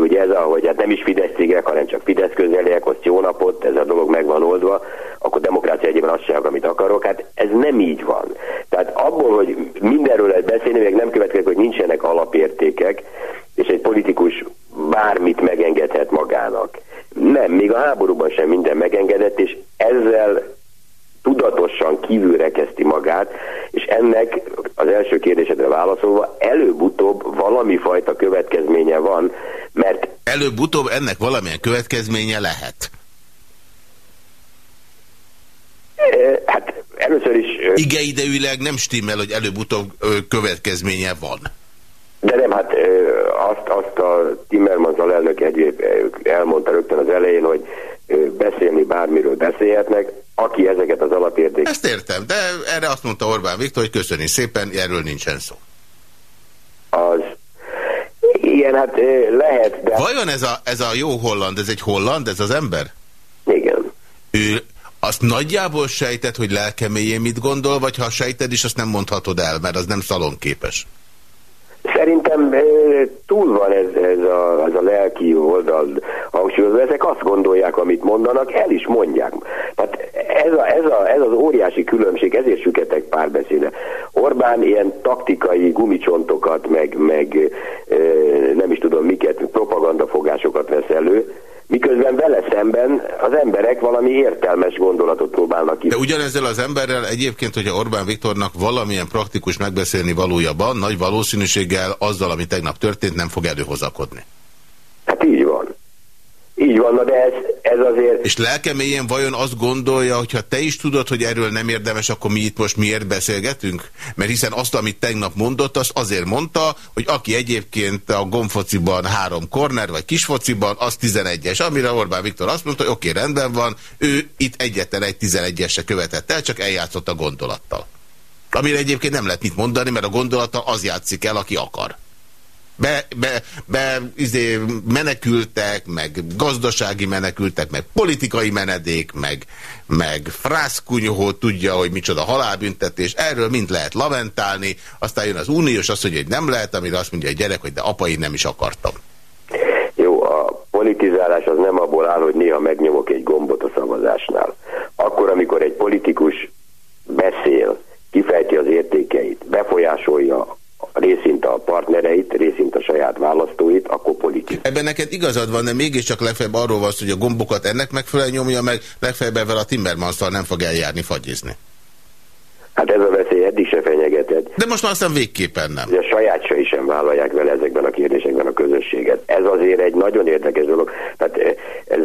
ugye ez a, hogy hát nem is Fidesz cégek, hanem csak Fidesz közeliek, azt jó napot, ez a dolog meg van oldva, akkor demokrácia egyében azt csinálok, amit akarok. Hát ez nem így van. Tehát abból, hogy mindenről lehet beszélni, még nem következik, hogy nincsenek alapértékek, és egy politikus bármit megengedhet magának. Nem, még a háborúban sem minden megengedett, és ezzel tudatosan kívülre kezdi magát, és ennek az első kérdésedre válaszolva előbb-utóbb valami fajta következménye van, mert... Előbb-utóbb ennek valamilyen következménye lehet. Hát először is... Igeidejűleg nem stimmel, hogy előbb-utóbb következménye van. Azt, azt a Timmermans alelnök egy elmondta rögtön az elején, hogy beszélni bármiről beszélhetnek, aki ezeket az alapértékeket... Ezt értem, de erre azt mondta Orbán Viktor, hogy köszöni szépen, erről nincsen szó. Az... Igen, hát lehet, de... Vajon ez a, ez a jó holland, ez egy holland, ez az ember? Igen. Ő azt nagyjából sejtett, hogy lelkeméjén mit gondol, vagy ha sejted is, azt nem mondhatod el, mert az nem szalonképes. Szerintem túl van ez, ez, a, ez a lelki oldal hangsúlyozva. Ezek azt gondolják, amit mondanak, el is mondják. Tehát ez, a, ez, a, ez az óriási különbség, ezért süketek párbeszéde. Orbán ilyen taktikai gumicsontokat, meg, meg nem is tudom miket, propagandafogásokat vesz elő, miközben vele szemben az emberek valami értelmes gondolatot próbálnak ki. De ugyanezzel az emberrel egyébként, hogyha Orbán Viktornak valamilyen praktikus megbeszélni valójában, nagy valószínűséggel azzal, ami tegnap történt, nem fog előhozakodni. Hát így van. Így van, de ez, ez azért... És lelkeméjén vajon azt gondolja, hogy ha te is tudod, hogy erről nem érdemes, akkor mi itt most miért beszélgetünk? Mert hiszen azt, amit tegnap mondott, azt azért mondta, hogy aki egyébként a gomfociban három korner, vagy kisfociban, az 11-es. Amire Orbán Viktor azt mondta, hogy oké, okay, rendben van, ő itt egyetlen egy 11-esre követett el, csak eljátszott a gondolattal. Amire egyébként nem lehet mit mondani, mert a gondolattal az játszik el, aki akar be, be, be izé, menekültek, meg gazdasági menekültek, meg politikai menedék, meg, meg frászkunyhó tudja, hogy micsoda halálbüntetés, erről mind lehet lamentálni, aztán jön az uniós, azt mondja, hogy nem lehet, amire azt mondja a gyerek, hogy de apai nem is akartam. Jó, a politizálás az nem abból áll, hogy néha megnyomok egy gombot a szavazásnál. Akkor, amikor egy politikus beszél, kifejti az értékeit, befolyásolja részint a partnereit, részint a saját választóit, akkor politikus. Ebben neked igazad van, de mégiscsak legfeljebb arról van hogy a gombokat ennek megfelelően nyomja meg, legfeljebb ebben a timmermans nem fog eljárni fagyizni. Hát ez a veszély eddig se fenyegetett. De most már aztán végképpen nem. De a saját is sem vállalják vele ezekben a kérdésekben a közösséget. Ez azért egy nagyon érdekes dolog. Tehát eh, ez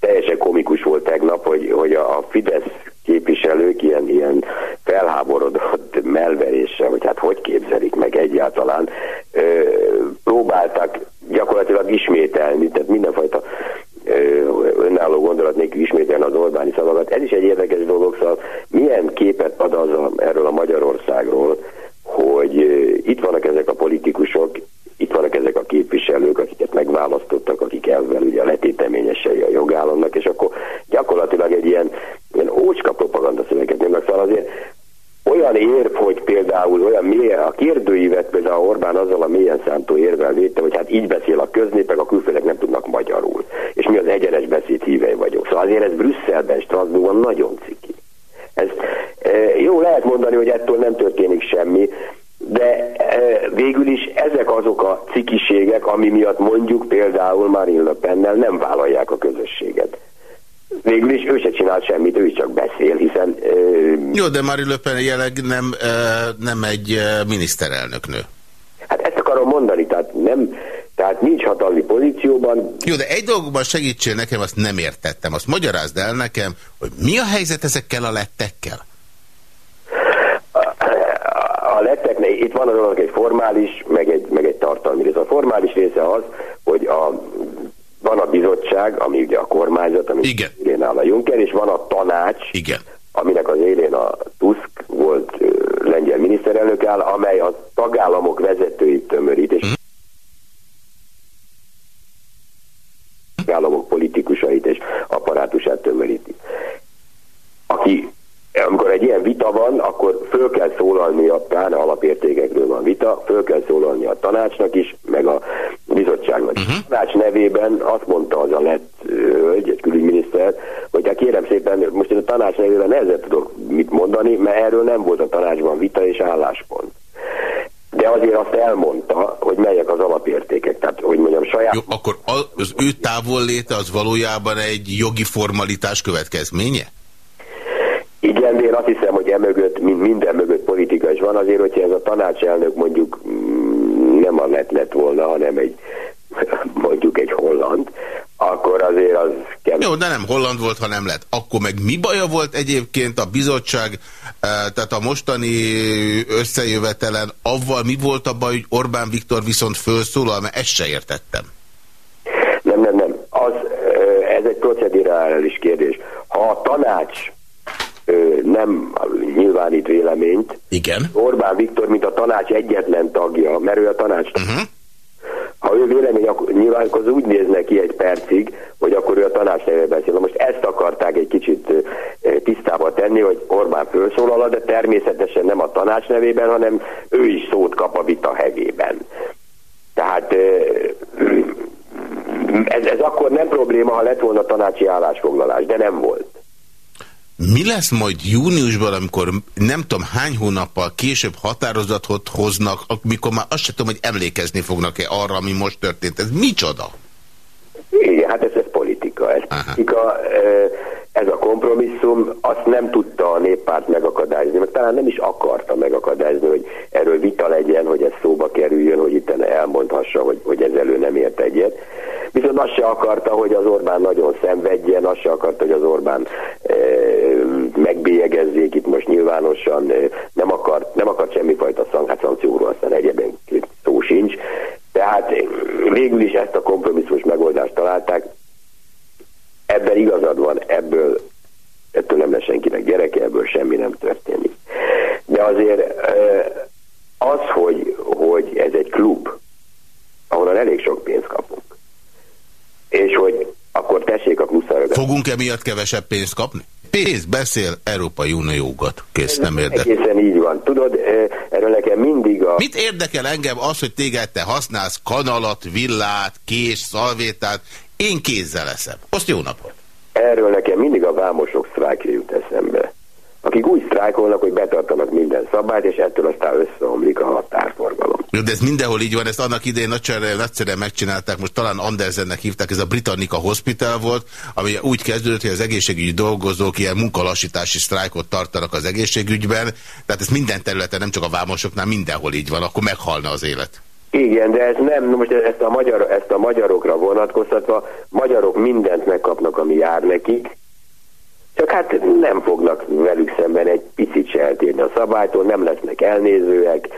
teljesen komikus volt tegnap, hogy, hogy a Fidesz képviselők ilyen, ilyen felháborodott melveréssel, hogy hát hogy képzelik meg egyáltalán, ö, próbáltak gyakorlatilag ismételni, tehát mindenfajta ö, önálló gondolat nélkül ismételni az Orbáni szavakat. Ez is egy érdekes dolog, szóval milyen képet ad az a, erről a Magyarországról, hogy itt vannak ezek a politikusok, itt vannak ezek a képviselők, akiket megválasztottak, akik elvel ugye a letéteményesei a jogállamnak, és akkor gyakorlatilag egy ilyen, ilyen ócska propaganda szöveget nyomnak. Szóval azért olyan érv, hogy például olyan mélyen, a kérdőívet például Orbán azzal a mélyen szántó érvel védte, hogy hát így beszél a köznépek, a külföldek nem tudnak magyarul. És mi az egyenes beszéd hívei vagyunk. Szóval azért ez Brüsszelben, Strasbourgban nagyon ciki. Ez, e, jó lehet mondani, hogy ettől nem történik semmi, de e, végül is ezek azok a cikiségek, ami miatt mondjuk például Marine Le Pennel nem vállalják a közösséget. Végül is ő se csinál semmit, ő is csak beszél, hiszen... Uh, Jó, de Marine Le Pen jelenleg nem, nem egy miniszterelnöknő. Hát ezt akarom mondani, tehát nem... Tehát nincs hatalmi pozícióban. Jó, de egy dolgokban segítsél nekem, azt nem értettem. Azt magyarázd el nekem, hogy mi a helyzet ezekkel a lettekkel? lettek, itt van az egy formális, meg egy, meg egy tartalmi rész. A formális része az, hogy a, van a bizottság, ami ugye a kormányzat, ami Igen. élén áll a Juncker, és van a tanács, Igen. aminek az élén a Tusk volt uh, lengyel miniszterelnök áll, amely a tagállamok vezetőit tömörít, és uh mhm. -huh. tagállamok politikusait és apparátusát tömöríti. Aki amikor egy ilyen vita van, akkor föl kell szólalni a pláne alapértékekről van vita, föl kell szólalni a tanácsnak is, meg a bizottságnak is. Uh -huh. A tanács nevében azt mondta az a lett hölgy, egy külügyminiszter, hogy hát kérem szépen, most én a tanács nevében nehezen tudok mit mondani, mert erről nem volt a tanácsban vita és álláspont. de azért azt elmondta, hogy melyek az alapértékek. Tehát, hogy mondjam, saját... Jó, akkor az ő távolléte az valójában egy jogi formalitás következménye? Igen, de én azt hiszem, hogy emögött, mint minden mögött politika is van, azért, hogyha ez a tanácselnök mondjuk mm, nem a lett lett volna, hanem egy mondjuk egy holland, akkor azért az kemény. Jó, de nem holland volt, ha nem lett. Akkor meg mi baja volt egyébként a bizottság, tehát a mostani összejövetelen, avval mi volt a baj, hogy Orbán Viktor viszont felszólal, mert ezt se értettem. Nem, nem, nem. Az, ez egy procedurális kérdés. Ha a tanács nem nyilvánít véleményt. Igen. Orbán Viktor, mint a tanács egyetlen tagja, mert ő a tanács uh mhm. -huh. Ha ő vélemény nyilván az úgy néz neki egy percig, hogy akkor ő a tanács nevében beszél. Most ezt akarták egy kicsit tisztába tenni, hogy Orbán felszólal, de természetesen nem a tanács nevében, hanem ő is szót kap a vita hegében. Tehát ez, ez akkor nem probléma, ha lett volna tanácsi állásfoglalás, de nem volt. Mi lesz majd júniusban, amikor nem tudom hány hónappal később határozatot hoznak, amikor már azt sem tudom, hogy emlékezni fognak-e arra, ami most történt. Ez micsoda? Igen, hát ez, ez politika. Ez, politika, ez a kompromisszum, azt nem tudta a néppárt megakadályozni, mert talán nem is akarta megakadályozni, hogy erről vita legyen, hogy ez szóba kerüljön, hogy itt elmondhassa, hogy, hogy ez elő nem ért egyet. Viszont azt se akarta, hogy az Orbán nagyon szenvedjen, azt se akarta, hogy az Orbán e, megbélyegezzék itt most nyilvánosan, e, nem akart, nem akart semmifajta szank, szankcióról aztán egyébként szó sincs. Tehát végül is ezt a kompromisszumos megoldást találták. Ebben igazad van, ebből ettől nem lesz senkinek gyereke, ebből semmi nem történik. De azért az, hogy, hogy ez egy klub, ahonnan elég sok pénzt kapunk, és hogy akkor tessék a pluszarra. Fogunk emiatt kevesebb pénzt kapni? Pénz beszél, Európai Uniógat. Kész, nem érdekel. Egészen így van. Tudod, erről nekem mindig a... Mit érdekel engem az, hogy téged te használsz kanalat, villát, kés, szalvétát? Én kézzel leszem. Azt jó napot! Erről nekem mindig a vámosok sztrájkja jut eszembe akik úgy sztrájkolnak, hogy betartanak minden szabályt, és ettől aztán összeomlik a. De ez mindenhol így van, ezt annak idején nagyszerűen, nagyszerűen megcsinálták, most talán Andersennek hívták, ez a Britannica Hospital volt, ami úgy kezdődött, hogy az egészségügyi dolgozók ilyen munkalassítási sztrájkot tartanak az egészségügyben, tehát ez minden területen, nem csak a vámosoknál, mindenhol így van, akkor meghalna az élet. Igen, de ez nem, most ezt a, magyar, ezt a magyarokra vonatkoztatva, magyarok mindent megkapnak, ami jár nekik, csak hát nem fognak velük szemben egy picit se eltérni a szabálytól, nem lesznek elnézőek,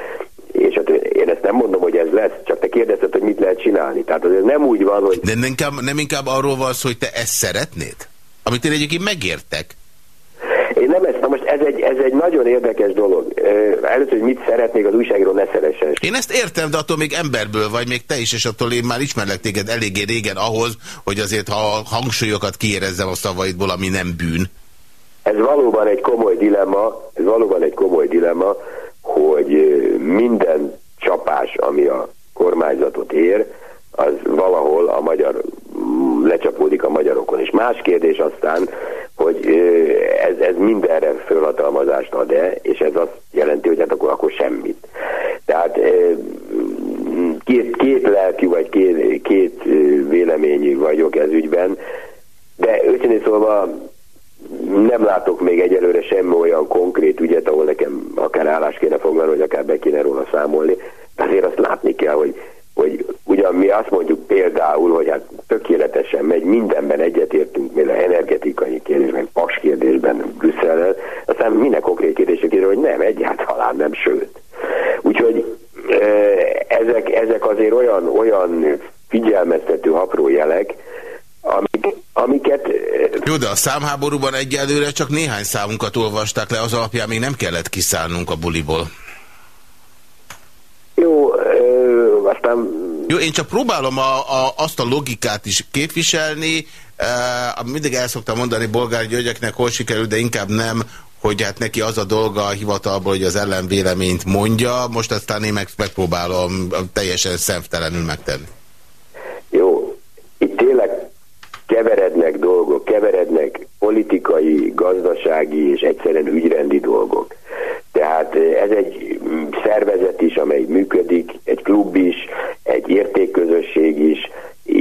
és hát én ezt nem mondom, hogy ez lesz, csak te kérdezted, hogy mit lehet csinálni. Tehát azért nem úgy van, hogy... De nem inkább, nem inkább arról van szó, hogy te ezt szeretnéd? Amit én egyébként megértek. Én nem ezt, na most ez egy, ez egy nagyon érdekes dolog. Először, hogy mit szeretnék, az újságíró ne szeressen. Én ezt értem, de attól még emberből vagy, még te is, és attól én már ismerlek téged eléggé régen ahhoz, hogy azért ha hangsúlyokat kiérezzem a szavaidból, ami nem bűn. Ez valóban egy komoly dilemma, ez valóban egy komoly dilemma, hogy minden csapás, ami a kormányzatot ér, az valahol a magyar lecsapódik a magyarokon. És más kérdés aztán, hogy ez, ez mindenre fölhatalmazást ad-e, és ez azt jelenti, hogy hát akkor, akkor semmit. Tehát két, két lelkű vagy két, két véleményű vagyok ez ügyben, de őszintén szólva nem látok még egyelőre semmi olyan konkrét ügyet, ahol nekem akár állást kéne foglalni, vagy akár be kéne róla számolni. Azért azt látni kell, hogy hogy ugyan mi azt mondjuk például, hogy hát tökéletesen megy, mindenben egyetértünk, a energetikai kérdésben, pas kérdésben Brüsszellel, aztán minden konkrét kérdések hogy nem, egyáltalán nem, sőt. Úgyhogy ezek, ezek azért olyan, olyan figyelmeztető apró jelek, amiket... Jó, de a számháborúban egyelőre csak néhány számunkat olvasták le, az alapján még nem kellett kiszállnunk a buliból. Jó, aztán... Jó, én csak próbálom a, a, azt a logikát is képviselni, e, mindig el szoktam mondani Bolgár Györgyeknek, hol sikerül, de inkább nem, hogy hát neki az a dolga a hivatalból, hogy az ellenvéleményt mondja, most aztán én meg, megpróbálom teljesen szemtelenül megtenni. Jó, itt tényleg keverednek dolgok, keverednek politikai, gazdasági és egyszerűen ügyrendi dolgok. Tehát ez egy szervezet is, amely működik, egy klub is, egy értékközösség is,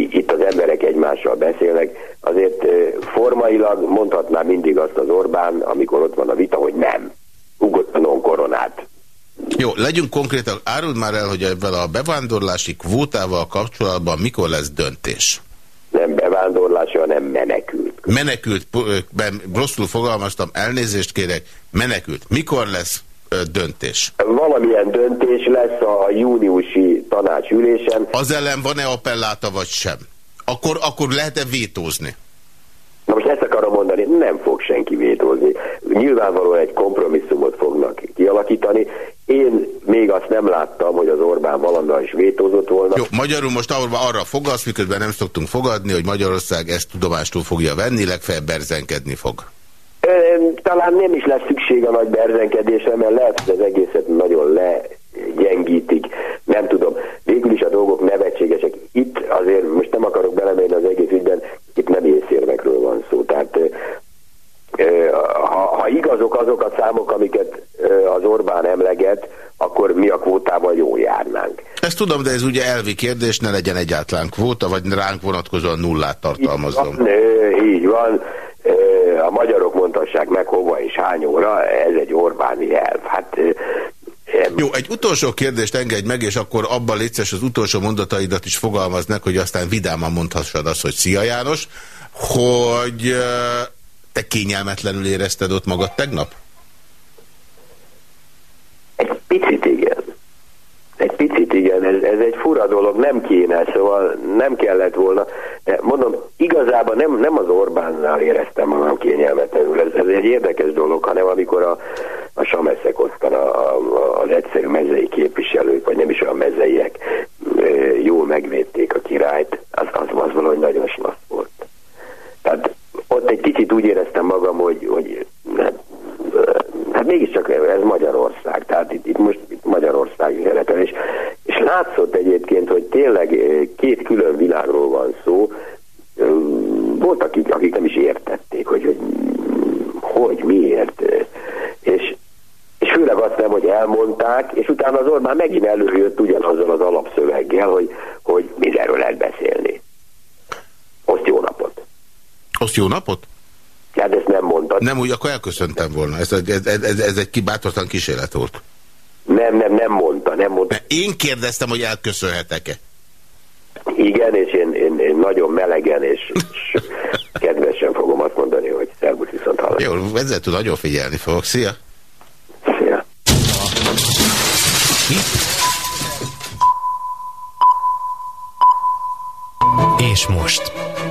itt az emberek egymással beszélnek, azért formailag mondhatná mindig azt az Orbán, amikor ott van a vita, hogy nem. Ugottanon koronát. Jó, legyünk konkrétan, áruld már el, hogy ebben a bevándorlási kvótával kapcsolatban mikor lesz döntés? Menekült. Menekült, rosszul fogalmaztam, elnézést kérek, menekült. Mikor lesz döntés? Valamilyen döntés lesz a júniusi tanácsülésen. Az ellen van-e appelláta vagy sem? Akkor, akkor lehet-e vétózni? Na most ezt akarom mondani, nem fog senki vétózni. Nyilvánvalóan egy kompromisszumot fognak kialakítani. Én még azt nem láttam, hogy az Orbán valamivel is vétózott volna. Jó, magyarul most arra, arra fogadsz, miközben nem szoktunk fogadni, hogy Magyarország ezt tudomástól fogja venni, legfeljebb berzenkedni fog. Talán nem is lesz szükség a nagy berzenkedésre, mert lehet, hogy az egészet nagyon legyengítik. Nem tudom. Végül is a dolgok nevetségesek. Itt azért most nem akarok belemenni az egész ügyben, itt nem észérmekről van szó. Tehát ha, ha igazok azok a számok, amiket az Orbán emleget, akkor mi a kvótával jól járnánk. Ezt tudom, de ez ugye elvi kérdés, ne legyen egyáltalán kvóta, vagy ránk vonatkozóan nullát tartalmazom. Így van a magyarok mondhassák meg hova és hány óra, ez egy Orbáni elv. Hát jó, egy utolsó kérdést engedj meg, és akkor abban létszes az utolsó mondataidat is fogalmaznak, hogy aztán vidáman mondhassad azt, hogy szia János, hogy te kényelmetlenül érezted ott magad tegnap? Egy picit igen. Egy picit igen, ez, ez egy fura dolog, nem kéne, szóval nem kellett volna. De mondom, igazából nem, nem az Orbánnál éreztem magam kényelmetlenül, ez, ez egy érdekes dolog, hanem amikor a, a Sameszek osztan a, a, az egyszerű mezei képviselők, vagy nem is a mezeiek jól megvédték a királyt, az, az, az valahogy nagyon slassz volt. Tehát ott egy kicsit úgy éreztem magam, hogy, hogy hát, hát mégiscsak ez Magyarország, tehát itt, itt most itt Magyarország életel, és, és látszott egyébként, hogy tényleg két külön világról van szó, voltak akik, akik nem is értették, hogy, hogy hogy, miért, és, és főleg azt nem, hogy elmondták, és utána az Orbán megint előjött ugyanazzal az alapszöveggel, hogy, hogy mindenről lehet beszélni. Azt jó napot! Azt jó napot? Hát ezt nem mondtad. Nem úgy, akkor elköszöntem volna. Ez, ez, ez, ez egy kibátortan kísérlet volt. Nem, nem, nem mondta, nem mondta. Én kérdeztem, hogy elköszönhetek-e. Igen, és én, én, én nagyon melegen és, és kedvesen fogom azt mondani, hogy szervusz viszont hallani. Jó, ezzel tud nagyon figyelni fogok. Szia! Szia! És most,